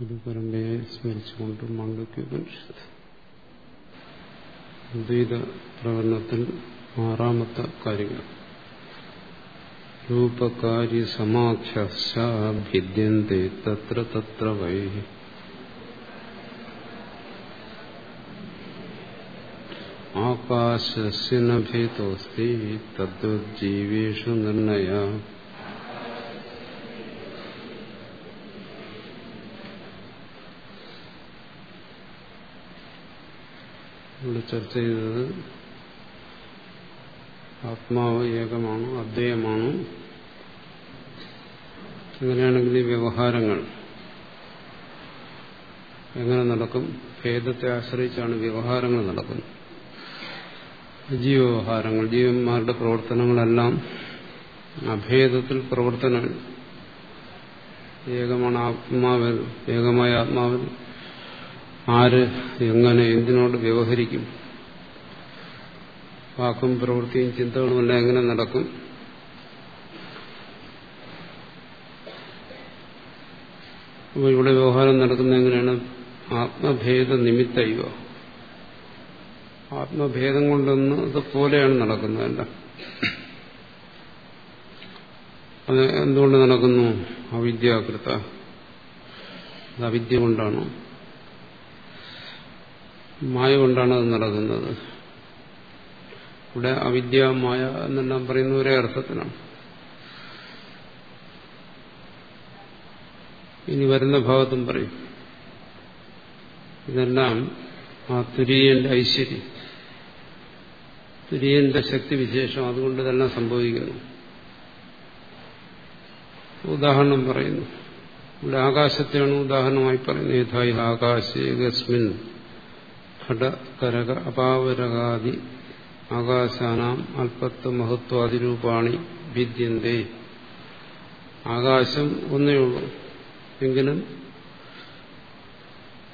ഗുരുപരമ്പയെ സ്മരിച്ചുകൊണ്ട് മാണ്ഡുക്യോപനിഷത്ത് ദ്വൈത പ്രകടനത്തിൽ ആറാമത്തെ കാര്യങ്ങൾ. രൂപകാര്യ സമാഖ്യഭിദ്യന്തെ തത്ര തത്ര വൈ. ആകാശസ്യ നഭേതോസ്തി തദ്വജ്ജീവേഷു നിർണയ. ഇവിടെ ചർച്ച ചെയ്തത് ആത്മാവ് ഏകമാണ് അദ്വയമാണ് അങ്ങനെയാണെങ്കിൽ ഈ വ്യവഹാരങ്ങൾ എങ്ങനെ നടക്കും? ഭേദത്തെ ആശ്രയിച്ചാണ് വ്യവഹാരങ്ങൾ നടക്കുന്നത്. ജീവവ്യവഹാരങ്ങൾ ജീവന്മാരുടെ പ്രവർത്തനങ്ങളെല്ലാം അഭേദത്തിൽ പ്രവർത്തനങ്ങൾ. ഏകമാണ് ആത്മാവിൽ ഏകമായ ആത്മാവിൽ. ആര് എങ്ങനെ എന്തിനോട് വ്യവഹരിക്കും? വാക്കും പ്രവൃത്തിയും ചിന്തകളുമെല്ലാം എങ്ങനെ നടക്കും? അപ്പോൾ ഇവിടെ വ്യവഹാരം നടക്കുന്ന എങ്ങനെയാണ്? ആത്മഭേദ നിമിത്തയുക ആത്മഭേദം കൊണ്ടൊന്ന് ഇതുപോലെയാണ് നടക്കുന്നതല്ല അത് എന്തുകൊണ്ട് നടക്കുന്നു? അവിദ്യാകൃത. അത് അവിദ്യ കൊണ്ടാണ്. മായ കൊണ്ടാണ് അത് നടക്കുന്നത്. ഇവിടെ അവിദ്യ മായ എന്നെല്ലാം പറയുന്ന ഒരേ അർത്ഥത്തിനാണ് ഇനി വരുന്ന ഭാഗത്തും പറയും. ഇതെല്ലാം ആ തുര്യന്റെ ഐശ്വര്യം. തുര്യന്റെ ശക്തി വിശേഷം അതുകൊണ്ട് തന്നെ സംഭവിക്കുന്നു. ഉദാഹരണം പറയുന്നു. ഇവിടെ ആകാശത്തെയാണ് ഉദാഹരണമായി പറയുന്നത്. യഥായി ആകാശേകസ്മിൻ ഘടകരക അപാവരകാദി ആകാശാനാം അല്പത്വ മഹത്വാദിരൂപാണി ഭിദ്യന്തേ ആകാശം ഒന്നേ ഉള്ളൂ. എങ്കിലും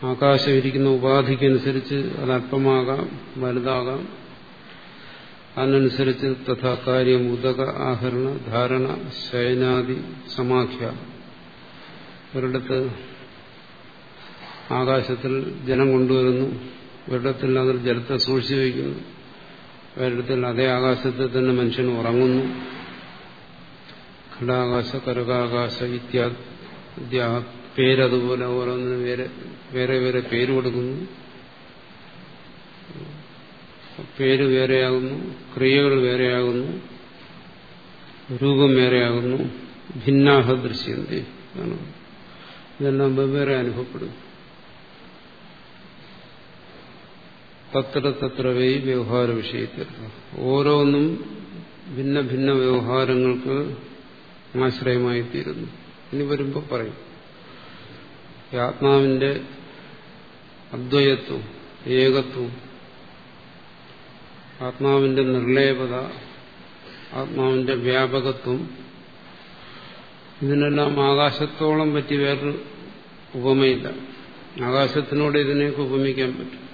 ആകാശം ഇരിക്കുന്ന ഉപാധിക്കനുസരിച്ച് അത് അല്പമാകാം വലുതാകാം. അതിനനുസരിച്ച് തഥാ കാര്യം ഉദക ആഹരണ ധാരണ ശയനാദി സമാഖ്യ. ഒരിടത്ത് ആകാശത്തിൽ ജനം കൊണ്ടുവരുന്നു. ഒരിടത്തിൽ അതിൽ ജലത്തെ സൂക്ഷിച്ചു വയ്ക്കുന്നു ഒരിടത്തിൽ അതേ ആകാശത്തിൽ തന്നെ മനുഷ്യൻ ഉറങ്ങുന്നു. ഘടാകാശ കരകാകാശ ഇത്യാദി പേരതുപോലെ ഓരോന്നിനും വേറെ വേറെ വേറെ പേര് കൊടുക്കുന്നു. പേര് വേറെയാകുന്നു ക്രിയകൾ വേറെയാകുന്നു രൂപം വേറെയാകുന്നു ഭിന്നാഹ ദൃശ്യന്തി ഇതെല്ലാം വെവ്വേറെ അനുഭവപ്പെടും തത്ര തത്രവേ വ്യവഹാര വിഷയത്തിൽ ഓരോന്നും ഭിന്ന ഭിന്ന വ്യവഹാരങ്ങൾക്ക് ആശ്രയമായി തീരുന്നു ഇനി വരുമ്പോൾ പറയും. ആത്മാവിന്റെ അദ്വയത്വം ഏകത്വം ആത്മാവിന്റെ നിർലേപത ആത്മാവിന്റെ വ്യാപകത്വം ഇതിനെല്ലാം ആകാശത്തോളം പറ്റി വേറൊരു ഉപമയില്ല. ആകാശത്തിനോട് ഇതിനെയൊക്കെ ഉപമിക്കാൻ പറ്റും.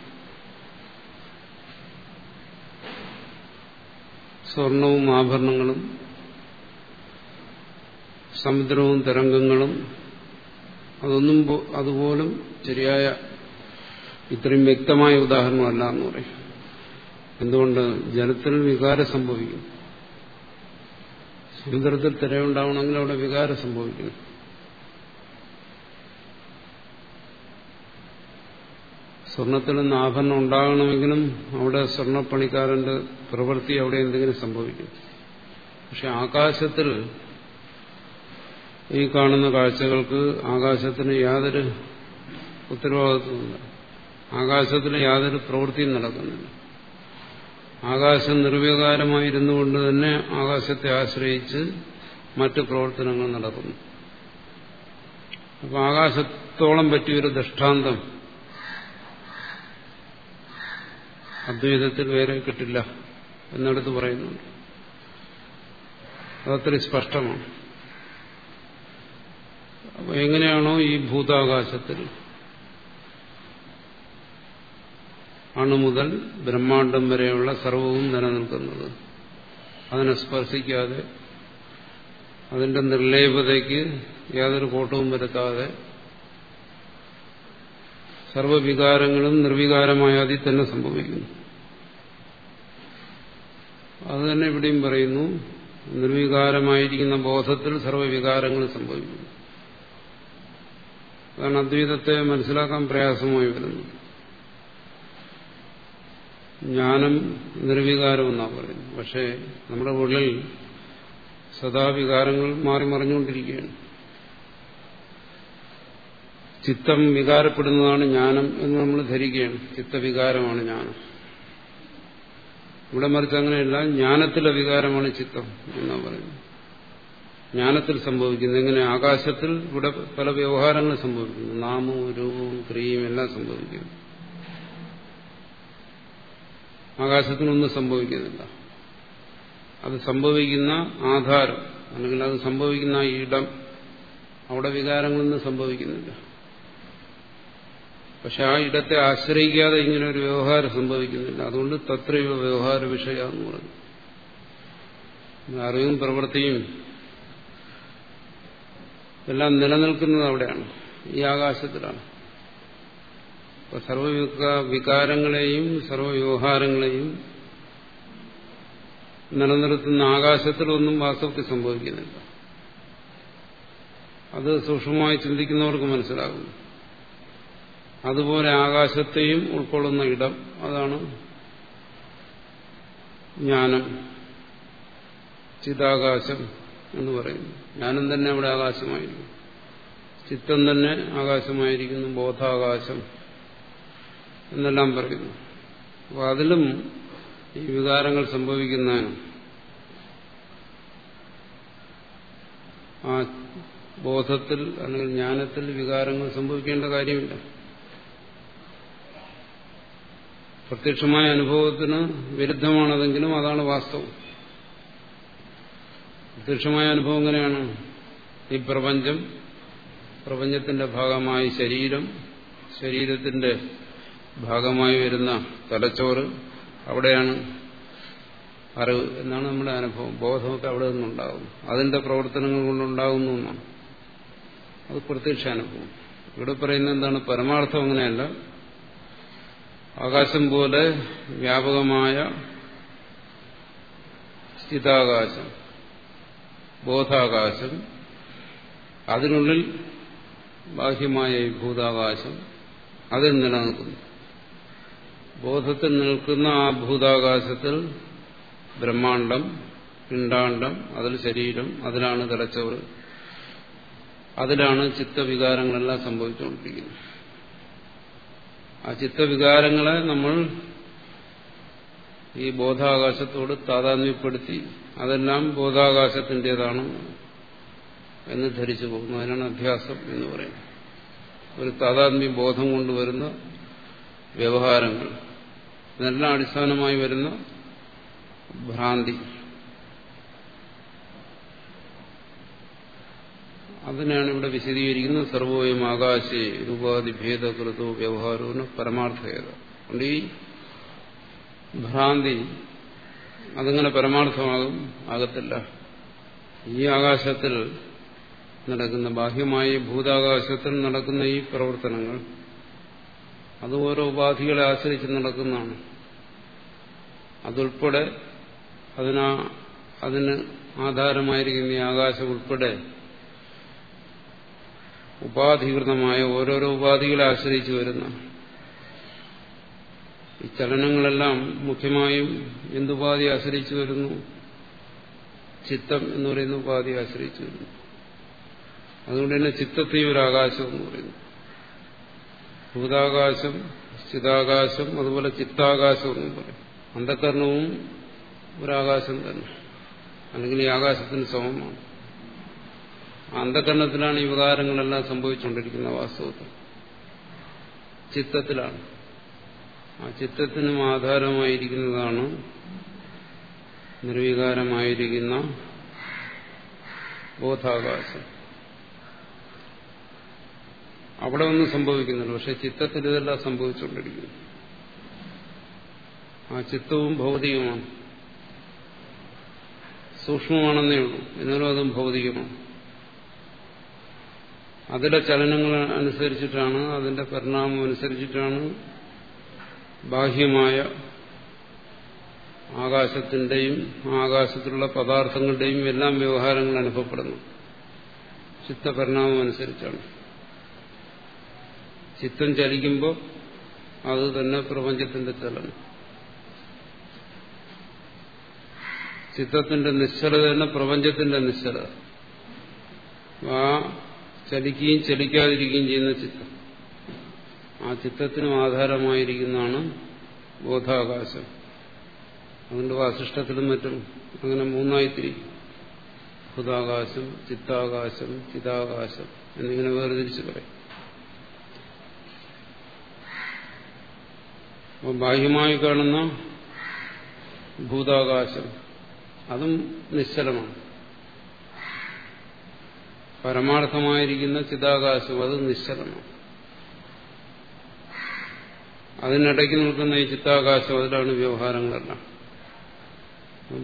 സ്വർണവും ആഭരണങ്ങളും സമുദ്രവും തരംഗങ്ങളും അതൊന്നും അതുപോലും ശരിയായ ഇത്രയും വ്യക്തമായ ഉദാഹരണമല്ല എന്ന് പറയും. എന്തുകൊണ്ട്? ജലത്തിൽ വികാരം സംഭവിക്കും. സമുദ്രത്തിൽ തിരയുണ്ടാവണമെങ്കിൽ അവിടെ വികാരം സംഭവിക്കുന്നു സ്വർണത്തിൽ നിന്ന് ആഭരണം ഉണ്ടാകണമെങ്കിലും അവിടെ സ്വർണപ്പണിക്കാരന്റെ പ്രവൃത്തി അവിടെ എന്തെങ്കിലും സംഭവിക്കും. പക്ഷെ ആകാശത്തിൽ ഈ കാണുന്ന കാഴ്ചകൾക്ക് ആകാശത്തിന് യാതൊരു ഉത്തരവാദിത്വമില്ല ആകാശത്തിന് യാതൊരു പ്രവൃത്തിയും നടക്കുന്നില്ല. ആകാശം നിർവികാരമായിരുന്നു കൊണ്ട് തന്നെ ആകാശത്തെ ആശ്രയിച്ച് മറ്റു പ്രവർത്തനങ്ങൾ നടക്കുന്നു. അപ്പോൾ ആകാശത്തോളം പറ്റിയൊരു ദൃഷ്ടാന്തം അദ്വൈതത്തിൽ വേറെ കിട്ടില്ല എന്നെടുത്ത് പറയുന്നുണ്ട്. അതത്ര സ്പഷ്ടമാണ്. അപ്പൊ എങ്ങനെയാണോ ഈ ഭൂതാകാശത്തിൽ അണു മുതൽ ബ്രഹ്മാണ്ടം വരെയുള്ള സർവവും നിലനിൽക്കുന്നത്. അതിനെ സ്പർശിക്കാതെ അതിന്റെ നിർലേപതയ്ക്ക് യാതൊരു കോട്ടവും വരുത്താതെ സർവവികാരങ്ങളും നിർവികാരമായ അതിൽ തന്നെ സംഭവിക്കുന്നു. അത് തന്നെ ഇവിടെയും പറയുന്നു നിർവികാരമായിരിക്കുന്ന ബോധത്തിൽ സർവവികാരങ്ങൾ സംഭവിക്കുന്നു. കാരണം അദ്വൈതത്തെ മനസ്സിലാക്കാൻ പ്രയാസമായി വരുന്നു ജ്ഞാനം നിർവികാരം എന്നാണ് പറയുന്നത്. പക്ഷേ നമ്മുടെ ഉള്ളിൽ സദാവികാരങ്ങൾ മാറി മറിഞ്ഞുകൊണ്ടിരിക്കുകയാണ്. ചിത്തം വികാരപ്പെടുന്നതാണ് ജ്ഞാനം എന്ന് നമ്മൾ ധരിക്കുകയാണ്. ചിത്തവികാരമാണ് ജ്ഞാനം. ഇവിടെ മറിച്ച് അങ്ങനെയല്ല ജ്ഞാനത്തിലെ വികാരമാണ് ചിത്തം എന്നാണ് പറയുന്നത്. ജ്ഞാനത്തിൽ സംഭവിക്കുന്നത് എങ്ങനെ? ആകാശത്തിൽ ഇവിടെ പല വ്യവഹാരങ്ങൾ സംഭവിക്കുന്നു. നാമവും രൂപവും ക്രിയയും എല്ലാം സംഭവിക്കുന്നു. ആകാശത്തിനൊന്നും സംഭവിക്കുന്നില്ല. അത് സംഭവിക്കുന്ന ആധാരം അല്ലെങ്കിൽ അത് സംഭവിക്കുന്ന ഇടം അവിടെ വികാരങ്ങളൊന്നും സംഭവിക്കുന്നില്ല. പക്ഷെ ആ ഇടത്തെ ആശ്രയിക്കാതെ ഇങ്ങനെ ഒരു വ്യവഹാരം സംഭവിക്കുന്നില്ല. അതുകൊണ്ട് തത്രയോ വ്യവഹാര വിഷയ എന്ന് പറഞ്ഞു അറിവും പ്രവൃത്തിയും എല്ലാം നിലനിൽക്കുന്നത് അവിടെയാണ്. ഈ ആകാശത്തിലാണ്. അപ്പൊ സർവ വികാരങ്ങളെയും സർവവ്യവഹാരങ്ങളെയും നിലനിർത്തുന്ന ആകാശത്തിലൊന്നും വാസ്തവത്തിൽ സംഭവിക്കുന്നില്ല. അത് സൂക്ഷ്മമായി ചിന്തിക്കുന്നവർക്ക് മനസ്സിലാകുന്നു. അതുപോലെ ആകാശത്തെയും ഉൾക്കൊള്ളുന്ന ഇടം അതാണ് ജ്ഞാനം. ചിതാകാശം എന്ന് പറയുന്നു. ജ്ഞാനം തന്നെ അവിടെ ആകാശമായിരിക്കും. ചിത്തം തന്നെ ആകാശമായിരിക്കുന്നു ബോധാകാശം എന്നെല്ലാം പറയുന്നു. അപ്പോൾ അതിലും ഈ വികാരങ്ങൾ സംഭവിക്കുന്നതിന് ആ ബോധത്തിൽ അല്ലെങ്കിൽ ജ്ഞാനത്തിൽ വികാരങ്ങൾ സംഭവിക്കേണ്ട കാര്യമില്ല. പ്രത്യക്ഷമായ അനുഭവത്തിന് വിരുദ്ധമാണതെങ്കിലും അതാണ് വാസ്തവം. പ്രത്യക്ഷമായ അനുഭവം എങ്ങനെയാണ്? ഈ പ്രപഞ്ചം പ്രപഞ്ചത്തിന്റെ ഭാഗമായി ശരീരം ശരീരത്തിന്റെ ഭാഗമായി വരുന്ന തലച്ചോറ് അവിടെയാണ് അറിവ് എന്നാണ് നമ്മുടെ അനുഭവം. ബോധമൊക്കെ അവിടെ നിന്നുണ്ടാകും അതിന്റെ പ്രവർത്തനങ്ങൾ കൊണ്ടുണ്ടാകുന്നു എന്നാണ്. അത് പ്രത്യക്ഷ അനുഭവം. ഇവിടെ പറയുന്നത് എന്താണ്? പരമാർത്ഥം അങ്ങനെയല്ല. ആകാശം പോലെ വ്യാപകമായ സ്ഥിതാകാശം ബോധാകാശം അതിനുള്ളിൽ ബാഹ്യമായ ഭൂതാകാശം അതിൽ നിലനിൽക്കുന്നു. ബോധത്തിൽ നിൽക്കുന്ന ആ ഭൂതാകാശത്തിൽ ബ്രഹ്മാണ്ടം പിണ്ടാണ്ടം അതിൽ ശരീരം അതിലാണ് തലച്ചോറ് അതിലാണ് ചിത്തവികാരങ്ങളെല്ലാം സംഭവിച്ചുകൊണ്ടിരിക്കുന്നത്. ആ ചിത്തവികാരങ്ങളെ നമ്മൾ ഈ ബോധാകാശത്തോട് താതാത്മ്യപ്പെടുത്തി അതെല്ലാം ബോധാകാശത്തിന്റെതാണ് എന്ന് ധരിച്ചു പോകുന്നു. അതിനാണ് അഭ്യാസം എന്ന് പറയുന്നത്. ഒരു താതാത്മ്യ ബോധം കൊണ്ടുവരുന്ന വ്യവഹാരങ്ങൾ. ഇതെല്ലാം അടിസ്ഥാനമായി വരുന്ന ഭ്രാന്തി. അതിനാണ് ഇവിടെ വിശദീകരിക്കുന്നത്. സർവോയം ആകാശേ രൂപാതി ഭേദകൃതോ വ്യവഹാരവും പരമാർത്ഥേത. അതുകൊണ്ട് ഈ ഭ്രാന്തി അതങ്ങനെ പരമാർത്ഥമാകും ആകത്തില്ല. ഈ ആകാശത്തിൽ നടക്കുന്ന ബാഹ്യമായ ഭൂതാകാശത്തിൽ നടക്കുന്ന ഈ പ്രവർത്തനങ്ങൾ അത് ഓരോ ഉപാധികളെ ആശ്രയിച്ച് നടക്കുന്നതാണ്. അതുൾപ്പെടെ അതിനാ അതിന് ആധാരമായിരിക്കുന്ന ഈ ആകാശം ഉൾപ്പെടെ ഉപാധികൃതമായ ഓരോരോ ഉപാധികളെ ആശ്രയിച്ചു വരുന്ന ഈ ചലനങ്ങളെല്ലാം മുഖ്യമായും എന്തുപാധി ആശ്രയിച്ചു വരുന്നു? ചിത്തം എന്ന് പറയുന്ന ഉപാധി ആശ്രയിച്ചു വരുന്നു. അതുകൊണ്ട് തന്നെ ചിത്തത്തെയും ഒരു ആകാശം എന്ന് പറയുന്നു. ഭൂതാകാശം ചിതാകാശം അതുപോലെ ചിത്താകാശം എന്നും പറയും. അന്ധകരണവും ഒരാകാശം തന്നെ. അല്ലെങ്കിൽ ഈ ആകാശത്തിന് സമമാണ്. അന്ധകരണത്തിലാണ് ഈ വികാരങ്ങളെല്ലാം സംഭവിച്ചുകൊണ്ടിരിക്കുന്ന വാസ്തവത്തിൽ. ചിത്തത്തിലാണ്. ആ ചിത്തത്തിനും ആധാരമായിരിക്കുന്നതാണ് നിർവികാരമായിരിക്കുന്ന ബോധാകാശം. അവിടെ ഒന്നും സംഭവിക്കുന്നില്ല. പക്ഷെ ചിത്തത്തിൽ ഇതെല്ലാം സംഭവിച്ചുകൊണ്ടിരിക്കുന്നു. ആ ചിത്തവും ഭൗതികമാണ്. സൂക്ഷ്മമാണെന്നേ ഉള്ളൂ. എന്നാലും അതും ഭൗതികമാണ്. അതിലെ ചലനങ്ങൾ അനുസരിച്ചിട്ടാണ് അതിന്റെ പരിണാമം അനുസരിച്ചിട്ടാണ് ബാഹ്യമായ ആകാശത്തിന്റെയും ആകാശത്തിലുള്ള പദാർത്ഥങ്ങളുടെയും എല്ലാം വ്യവഹാരങ്ങൾ അനുഭവപ്പെടുന്നു. ചിത്തപരിണാമം അനുസരിച്ചാണ്. ചിത്തം ചലിക്കുമ്പോൾ അത് തന്നെ പ്രപഞ്ചത്തിന്റെ ചലനം. ചിത്തത്തിന്റെ നിശ്ചലത തന്നെ പ്രപഞ്ചത്തിന്റെ നിശ്ചലത. ആ ചലിക്കുകയും ചലിക്കാതിരിക്കുകയും ചെയ്യുന്ന ചിത്രം. ആ ചിത്തത്തിനും ആധാരമായിരിക്കുന്നതാണ് ബോധാകാശം. അതുകൊണ്ട് വാസിഷ്ടത്തിലും മറ്റും അങ്ങനെ മൂന്നായി തിരിക്കും ഭൂതാകാശം ചിത്താകാശം ചിതാകാശം എന്നിങ്ങനെ വേർതിരിച്ച് പറയും. അപ്പോൾ ബാഹ്യമായി കാണുന്ന ഭൂതാകാശം അതും നിശ്ചലമാണ്. പരമാർത്ഥമായിരിക്കുന്ന ചിതാകാശം അത് നിശ്ചലമാണ്. അതിനിടയ്ക്ക് നിൽക്കുന്ന ഈ ചിത്താകാശം അതിലാണ് വ്യവഹാരങ്ങളെല്ലാം.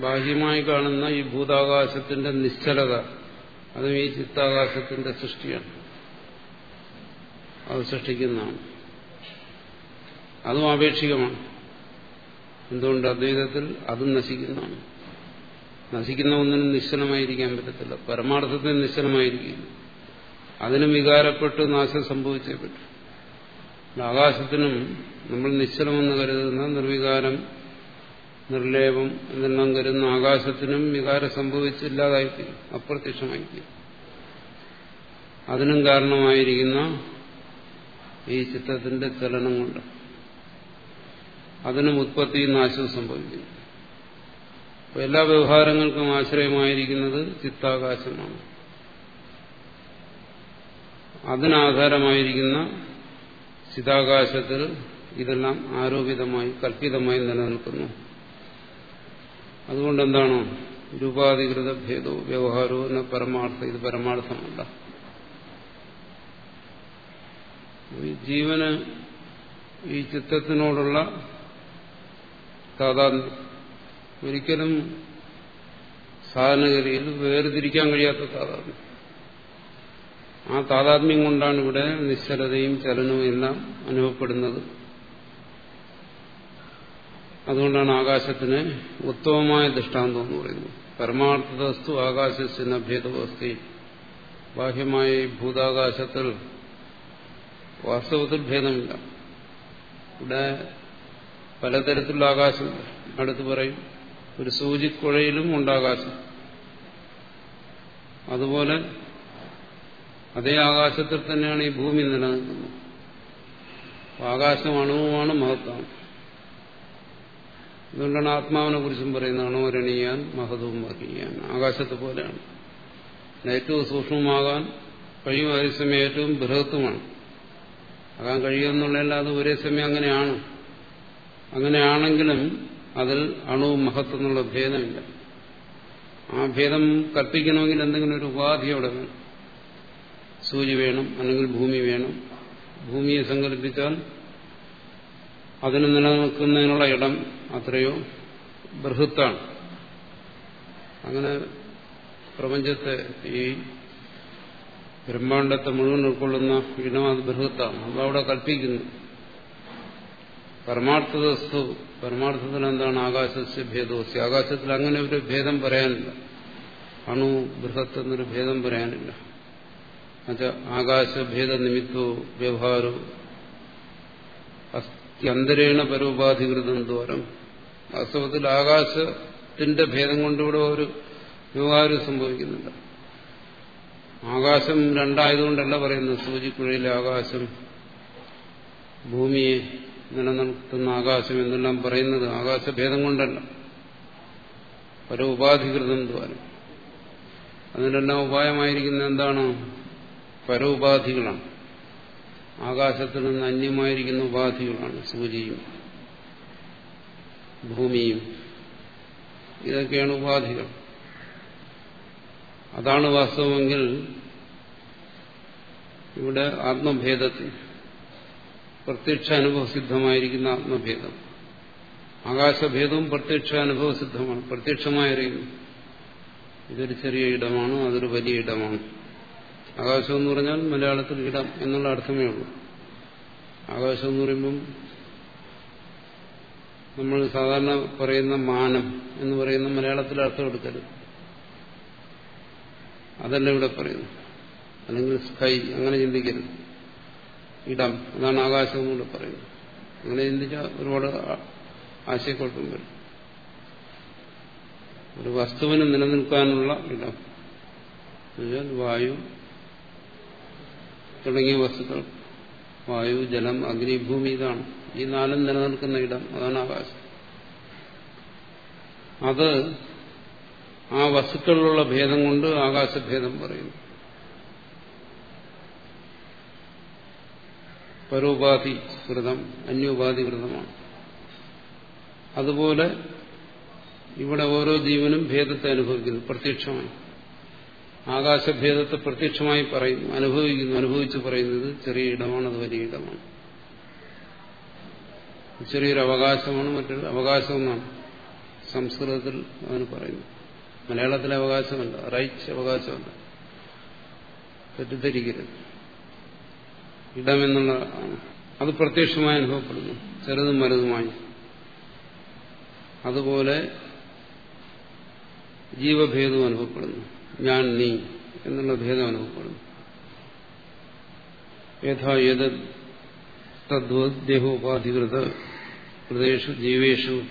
ബാഹ്യമായി കാണുന്ന ഈ ഭൂതാകാശത്തിന്റെ നിശ്ചലത അതും ഈ ചിത്താകാശത്തിന്റെ സൃഷ്ടിയാണ്. അത് സൃഷ്ടിക്കുന്നതാണ്. അതും ആപേക്ഷികമാണ്. എന്തുകൊണ്ട്? അദ്വൈതത്തിൽ അതും നശിക്കുന്നതാണ്. നശിക്കുന്ന ഒന്നിനും നിശ്ചലമായിരിക്കാൻ പറ്റത്തില്ല. പരമാർത്ഥത്തിൽ നിശ്ചലമായിരിക്കില്ല അതിനും വികാരപ്പെട്ട് നാശം സംഭവിച്ചേ പറ്റും. ആകാശത്തിനും നമ്മൾ നിശ്ചലമെന്ന് കരുതുന്ന നിർവികാരം നിർലേപം എന്നെല്ലാം കരുതുന്ന ആകാശത്തിനും വികാരം സംഭവിച്ചില്ലാതായിത്തീരും. അപ്രത്യക്ഷമായിത്തീരും. അതിനും കാരണമായിരിക്കുന്ന ഈ ചിത്രത്തിന്റെ ചലനം കൊണ്ട്. അതിനും ഉത്പത്തിയും നാശവും സംഭവിക്കുന്നു. അപ്പോൾ എല്ലാ വ്യവഹാരങ്ങൾക്കും ആശ്രയമായിരിക്കുന്നത് ചിത്താകാശമാണ്. അതിനാധാരമായിരിക്കുന്ന ചിതാകാശത്തിൽ ഇതെല്ലാം ആരോപിതമായി കൽപ്പിതമായി നിലനിൽക്കുന്നു. അതുകൊണ്ട് എന്താണോ? രൂപാധികൃത ഭേദവും വ്യവഹാരവും എന്ന പരമാർത്ഥം ഇത് പരമാർത്ഥമല്ല. ജീവന് ഈ ചിത്തത്തിനോടുള്ള താതാത്മ്യം ഒരിക്കലും സാധനഗതിയിൽ വേർതിരിക്കാൻ കഴിയാത്ത താതാത്മ്യം. ആ താതാത്മ്യം കൊണ്ടാണ് ഇവിടെ നിശ്ചലതയും ചലനവും എല്ലാം അനുഭവപ്പെടുന്നത്. അതുകൊണ്ടാണ് ആകാശത്തിന് ഉത്തമമായ ദൃഷ്ടാന്തം എന്ന് പറയുന്നത്. പരമാർത്ഥവസ്തു ആകാശത്തിന് ഭേദവസ്തി ബാഹ്യമായ ഭൂതാകാശത്തിൽ വാസ്തവത്തിൽ ഭേദമില്ല. ഇവിടെ പലതരത്തിലുള്ള ആകാശം അടുത്ത് പറയും. ഒരു സൂചിക്കുഴയിലും ഉണ്ടാകാശം. അതുപോലെ അതേ ആകാശത്തിൽ തന്നെയാണ് ഈ ഭൂമി നിലനിൽക്കുന്നത്. ആകാശം അണുവുമാണ് മഹത്വമാണ്. അതുകൊണ്ടാണ് ആത്മാവിനെ കുറിച്ചും പറയുന്നത് അണുവരണിയാൻ മഹത്വവും വഹിയാൻ ആകാശത്തെ പോലെയാണ്. ഏറ്റവും സൂക്ഷ്മമാകാൻ കഴിയും അതേസമയം ഏറ്റവും ബൃഹത്വമാണ് ആകാൻ കഴിയുമെന്നുള്ളതല്ല അത് ഒരേ സമയം അങ്ങനെയാണ്. അങ്ങനെയാണെങ്കിലും അതിൽ അണുവും മഹത്വം എന്നുള്ള ഭേദമില്ല. ആ ഭേദം കൽപ്പിക്കണമെങ്കിൽ എന്തെങ്കിലും ഒരു ഉപാധി അവിടെ വേണം. സൂര്യ വേണം അല്ലെങ്കിൽ ഭൂമി വേണം. ഭൂമിയെ സങ്കല്പിച്ചാൽ അതിന് നിലനിൽക്കുന്നതിനുള്ള ഇടം അത്രയോ ബൃഹത്താണ്. അങ്ങനെ പ്രപഞ്ചത്തെ ഈ ബ്രഹ്മാണ്ടത്തെ മുഴുവൻ ഉൾക്കൊള്ളുന്ന ഇടം അത് ബൃഹത്താണ്. അത് അവിടെ കൽപ്പിക്കുന്നു. പരമാർത്ഥവസ്തു പരമാർത്ഥത്തിന് എന്താണ് ആകാശസ്യ ഭേദോസ്യ? ആകാശത്തിൽ അങ്ങനെ ഒരു ഭേദം പറയാനില്ല. അണു ബൃഹത്ത് എന്നൊരു ഭേദം പറയാനില്ല. എന്നുവെച്ചാൽ ആകാശഭേദ നിമിത്തോ വ്യവഹാരോ അത്യന്തരേണ പരോപാധികൃതം ദൂരം വാസ്തവത്തിൽ ആകാശത്തിന്റെ ഭേദം കൊണ്ടിവിടെ ഒരു വ്യവഹാരം സംഭവിക്കുന്നില്ല ആകാശം രണ്ടായതുകൊണ്ടല്ല പറയുന്നത്. സൂചിക്കുഴയിലെ ആകാശം ഭൂമിയെ നിലനിർത്തുന്ന ആകാശം എന്നെല്ലാം പറയുന്നത് ആകാശഭേദം കൊണ്ടല്ല. പല ഉപാധികൃതം ദ്വാരം. അതിനെല്ലാം ഉപായമായിരിക്കുന്ന എന്താണ്? പരോപാധികളാണ്. ആകാശത്തിൽ നിന്ന് അന്യമായിരിക്കുന്ന ഉപാധികളാണ് സൂര്യയും ഭൂമിയും. ഇതൊക്കെയാണ് ഉപാധികൾ. അതാണ് വാസ്തവമെങ്കിൽ ഇവിടെ ആത്മഭേദത്തിൽ പ്രത്യക്ഷ ആത്മഭേദം. ആകാശഭേദവും പ്രത്യക്ഷ അനുഭവസിദ്ധമാണ് പ്രത്യക്ഷമായി അറിയുന്നു. ഇതൊരു ചെറിയ ഇടമാണ് അതൊരു വലിയ ഇടമാണ്. ആകാശം എന്ന് പറഞ്ഞാൽ മലയാളത്തിൽ ഇടം എന്നുള്ള അർത്ഥമേ ഉള്ളൂ. ആകാശം എന്ന് പറയുമ്പം നമ്മൾ സാധാരണ പറയുന്ന മാനം എന്ന് പറയുന്ന മലയാളത്തിൽ അർത്ഥം എടുക്കരുത്. അതല്ല ഇവിടെ പറയുന്നു അല്ലെങ്കിൽ സ്കൈ അങ്ങനെ ചിന്തിക്കരുത്. ഇടം അതാണ് ആകാശം എന്നുകൊണ്ട് പറയുന്നത്. അങ്ങനെ ചിന്തിച്ചാൽ ഒരുപാട് ആശയക്കുഴപ്പം വരും. ഒരു വസ്തുവിന് നിലനിൽക്കാനുള്ള ഇടം. വായു തുടങ്ങിയ വസ്തുക്കൾ വായു ജലം അഗ്നി ഭൂമി ഇതാണ്. ഈ നാലും നിലനിൽക്കുന്ന ഇടം അതാണ് ആകാശം. അത് ആ വസ്തുക്കളിലുള്ള ഭേദം കൊണ്ട് ആകാശഭേദം പറയുന്നു. പരോപാധി കൃതം അന്യോപാധി കൃതമാണ്. അതുപോലെ ഇവിടെ ഓരോ ജീവനും ഭേദത്തെ അനുഭവിക്കുന്നു പ്രത്യക്ഷമായി. ആകാശഭേദത്തെ പ്രത്യക്ഷമായി പറയുന്നു അനുഭവിക്കുന്നു അനുഭവിച്ച് പറയുന്നത് ചെറിയ ഇടമാണ് അത് വലിയ ഇടമാണ്. ചെറിയൊരു അവകാശമാണ് മറ്റൊരു അവകാശം എന്നാണ് സംസ്കൃതത്തിൽ അതിന് പറയുന്നു മലയാളത്തിലെ അവകാശമല്ല റൈറ്റ്സ് അവകാശമല്ല. തെറ്റിദ്ധരിക്കരുത്. ഇടമെന്നുള്ള അത് പ്രത്യക്ഷമായി അനുഭവപ്പെടുന്നു. ചെറുതും വലുതുമായി. അതുപോലെ ജീവഭേദവും അനുഭവപ്പെടുന്നു. ഞാൻ നീ എന്നുള്ള ഭേദം അനുഭവപ്പെടുന്നു. യഥാ തദ്വദ്ദേഹോപാധികൃത ഹൃദയേഷു ജീവേഷു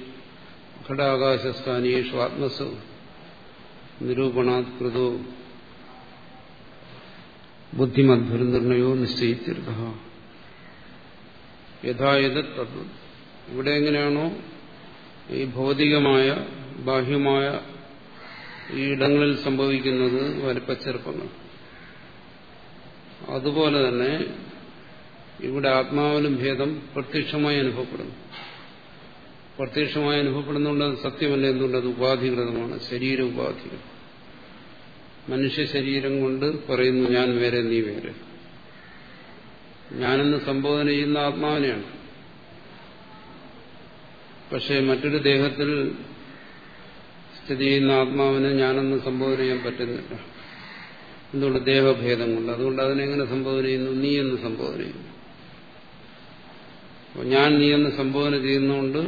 ഘടാകാശസ്ഥാനീയേഷു ആത്മസു നിരൂപണാത് കൃതോ ബുദ്ധിമദ്ഭുരനിർണയോ നിശ്ചയിച്ചിരുത യഥായത് തത്വം ഇവിടെ എങ്ങനെയാണോ ഈ ഭൗതികമായ ബാഹ്യമായ ഈ ഇടങ്ങളിൽ സംഭവിക്കുന്നത് വലിപ്പച്ചെറുപ്പങ്ങൾ അതുപോലെ തന്നെ ഇവിടെ ആത്മാവിനും ഭേദം പ്രത്യക്ഷമായി അനുഭവപ്പെടുന്നു. പ്രത്യക്ഷമായി അനുഭവപ്പെടുന്നുണ്ട് സത്യമല്ല എന്തുകൊണ്ട്? അത് ഉപാധികൃതമാണ് ശരീര ഉപാധികൾ. മനുഷ്യ ശരീരം കൊണ്ട് പറയുന്നു ഞാൻ വേറെ നീ വേറെ. ഞാനെന്ന് സംബോധന ചെയ്യുന്ന ആത്മാവിനെയാണ്. പക്ഷേ മറ്റൊരു ദേഹത്തിൽ സ്ഥിതി ചെയ്യുന്ന ആത്മാവിനെ ഞാനെന്ന് സംബോധന ചെയ്യാൻ പറ്റുന്നില്ല. എന്തുകൊണ്ട്? ദേഹഭേദം കൊണ്ട്. അതുകൊണ്ട് അതിനെങ്ങനെ സംബോധന ചെയ്യുന്നു? നീ എന്ന് സംബോധന ചെയ്യുന്നു. ഞാൻ നീ എന്ന് സംബോധന ചെയ്യുന്നതുകൊണ്ട്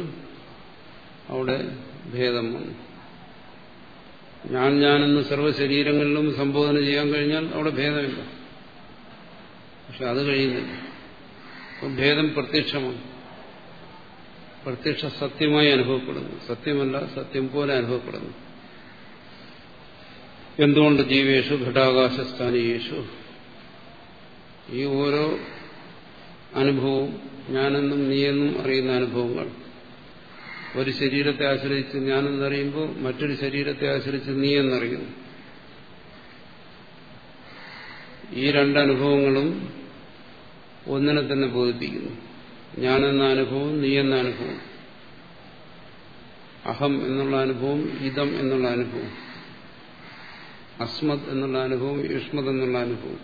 അവിടെ ഭേദം വന്നു. ഞാൻ ഞാനെന്ന് സർവശരീരങ്ങളിലും സംബോധന ചെയ്യാൻ കഴിഞ്ഞാൽ അവിടെ ഭേദമില്ല. പക്ഷെ അത് കഴിയുന്നില്ല. ഭേദം പ്രത്യക്ഷമാണ്. പ്രത്യക്ഷ സത്യമായി അനുഭവപ്പെടുന്നു. സത്യമല്ല സത്യം പോലെ അനുഭവപ്പെടുന്നു. എന്തുകൊണ്ട് ജീവേഷു ഘടാകാശസ്ഥാനീയേഷു? ഈ ഓരോ അനുഭവവും ഞാനെന്നും നീയെന്നും അറിയുന്ന അനുഭവങ്ങൾ. ഒരു ശരീരത്തെ ആശ്രയിച്ച് ഞാനെന്നറിയുമ്പോൾ മറ്റൊരു ശരീരത്തെ ആശ്രയിച്ച് നീ എന്നറിയുന്നു ഈ രണ്ടനുഭവങ്ങളും ഒന്നിനെ തന്നെ ബോധിപ്പിക്കുന്നു. ഞാനെന്ന അനുഭവം നീ എന്ന അനുഭവം അഹം എന്നുള്ള അനുഭവം ഇതം എന്നുള്ള അനുഭവം അസ്മത് എന്നുള്ള അനുഭവം യുഷ്മത് എന്നുള്ള അനുഭവം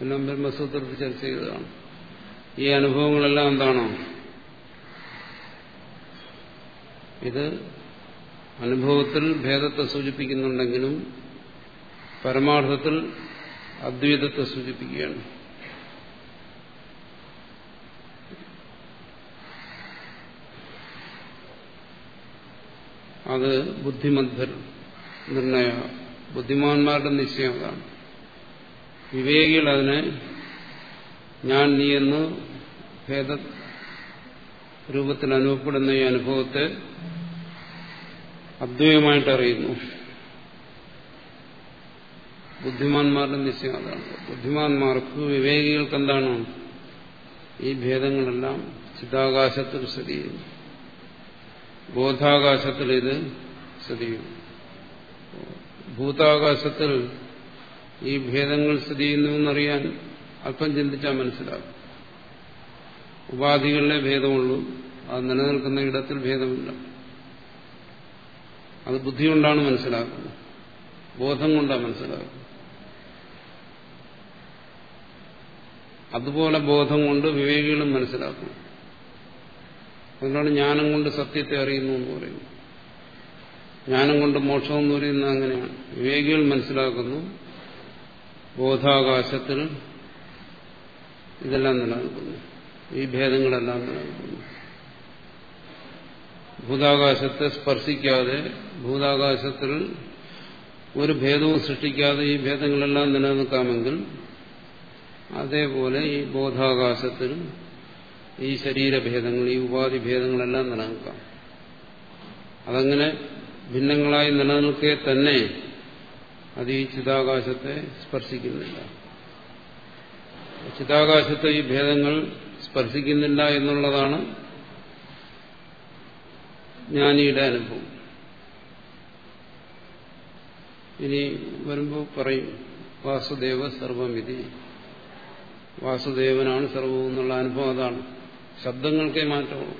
എല്ലാം ബ്രഹ്മസൂത്രത്തിൽ ചർച്ച ചെയ്തതാണ്. ഈ അനുഭവങ്ങളെല്ലാം എന്താണോ ഇത് അനുഭവത്തിൽ ഭേദത്തെ സൂചിപ്പിക്കുന്നുണ്ടെങ്കിലും പരമാർത്ഥത്തിൽ അദ്വൈതത്തെ സൂചിപ്പിക്കുകയാണ്. അത് ബുദ്ധിമദ്ധർ നിർണയ ബുദ്ധിമാന്മാരുടെ നിശ്ചയം അതാണ്. വിവേകികൾ അതിനെ ഞാൻ നീ എന്ന് ഭേദ രൂപത്തിൽ അനുഭവപ്പെടുന്ന ഈ അനുഭവത്തെ അദ്വൈതമായിട്ട് അറിയുന്നു. ബുദ്ധിമാന്മാരുടെ നിശ്ചയം അതാണ്. ബുദ്ധിമാന്മാർക്ക് വിവേകികൾക്ക് എന്താണ്? ഈ ഭേദങ്ങളെല്ലാം ചിതാകാശത്തിൽ സ്ഥിതി ചെയ്യുന്നു. ബോധാകാശത്തിൽ ഇത് സ്ഥിതി ചെയ്യുന്നു. ഭൂതാകാശത്തിൽ ഈ ഭേദങ്ങൾ സ്ഥിതി ചെയ്യുന്നുവെന്നറിയാൻ അല്പം ചിന്തിച്ചാൽ മനസ്സിലാകും. ഉപാധികളിലെ ഭേദമുള്ളൂ. അത് നിലനിൽക്കുന്ന ഇടത്തിൽ ഭേദമില്ല. അത് ബുദ്ധി കൊണ്ടാണ് മനസ്സിലാക്കുന്നത്. ബോധം കൊണ്ടാണ് മനസ്സിലാക്കുന്നത്. അതുപോലെ ബോധം കൊണ്ട് വിവേകികളും മനസ്സിലാക്കുന്നു. അതുകൊണ്ടാണ് ജ്ഞാനം കൊണ്ട് സത്യത്തെ അറിയുന്നു എന്ന് പറയുന്നു. ജ്ഞാനം കൊണ്ട് മോക്ഷം എന്ന് പറയുന്നത് അങ്ങനെയാണ്. വിവേകികൾ മനസ്സിലാക്കുന്നു. ബോധാകാശത്തിൽ ഇതെല്ലാം നിലനിൽക്കുന്നു. ഈ ഭേദങ്ങളെല്ലാം നിലനിൽക്കുന്നു ഭൂതാകാശത്തെ സ്പർശിക്കാതെ ഭൂതാകാശത്തിൽ ഒരു ഭേദവും സൃഷ്ടിക്കാതെ ഈ ഭേദങ്ങളെല്ലാം നിലനിൽക്കാമെങ്കിൽ അതേപോലെ ഈ ബോധാകാശത്തിൽ ഈ ശരീരഭേദങ്ങൾ ഈ ഉപാധി ഭേദങ്ങളെല്ലാം നിലനിൽക്കാം. അതങ്ങനെ ഭിന്നങ്ങളായി നിലനിൽക്കെ തന്നെ അത് ഈ ചിതാകാശത്തെ സ്പർശിക്കുന്നില്ല. ചിതാകാശത്തെ ഈ ഭേദങ്ങൾ സ്പർശിക്കുന്നില്ല എന്നുള്ളതാണ് ജ്ഞാനിയുടെ അനുഭവം. ഇനി വരുമ്പോൾ പറയും വാസുദേവ സർവമിതി. വാസുദേവനാണ് സർവവും എന്നുള്ള അനുഭവം അതാണ്. ശബ്ദങ്ങൾക്കേ മാറ്റമുള്ളൂ.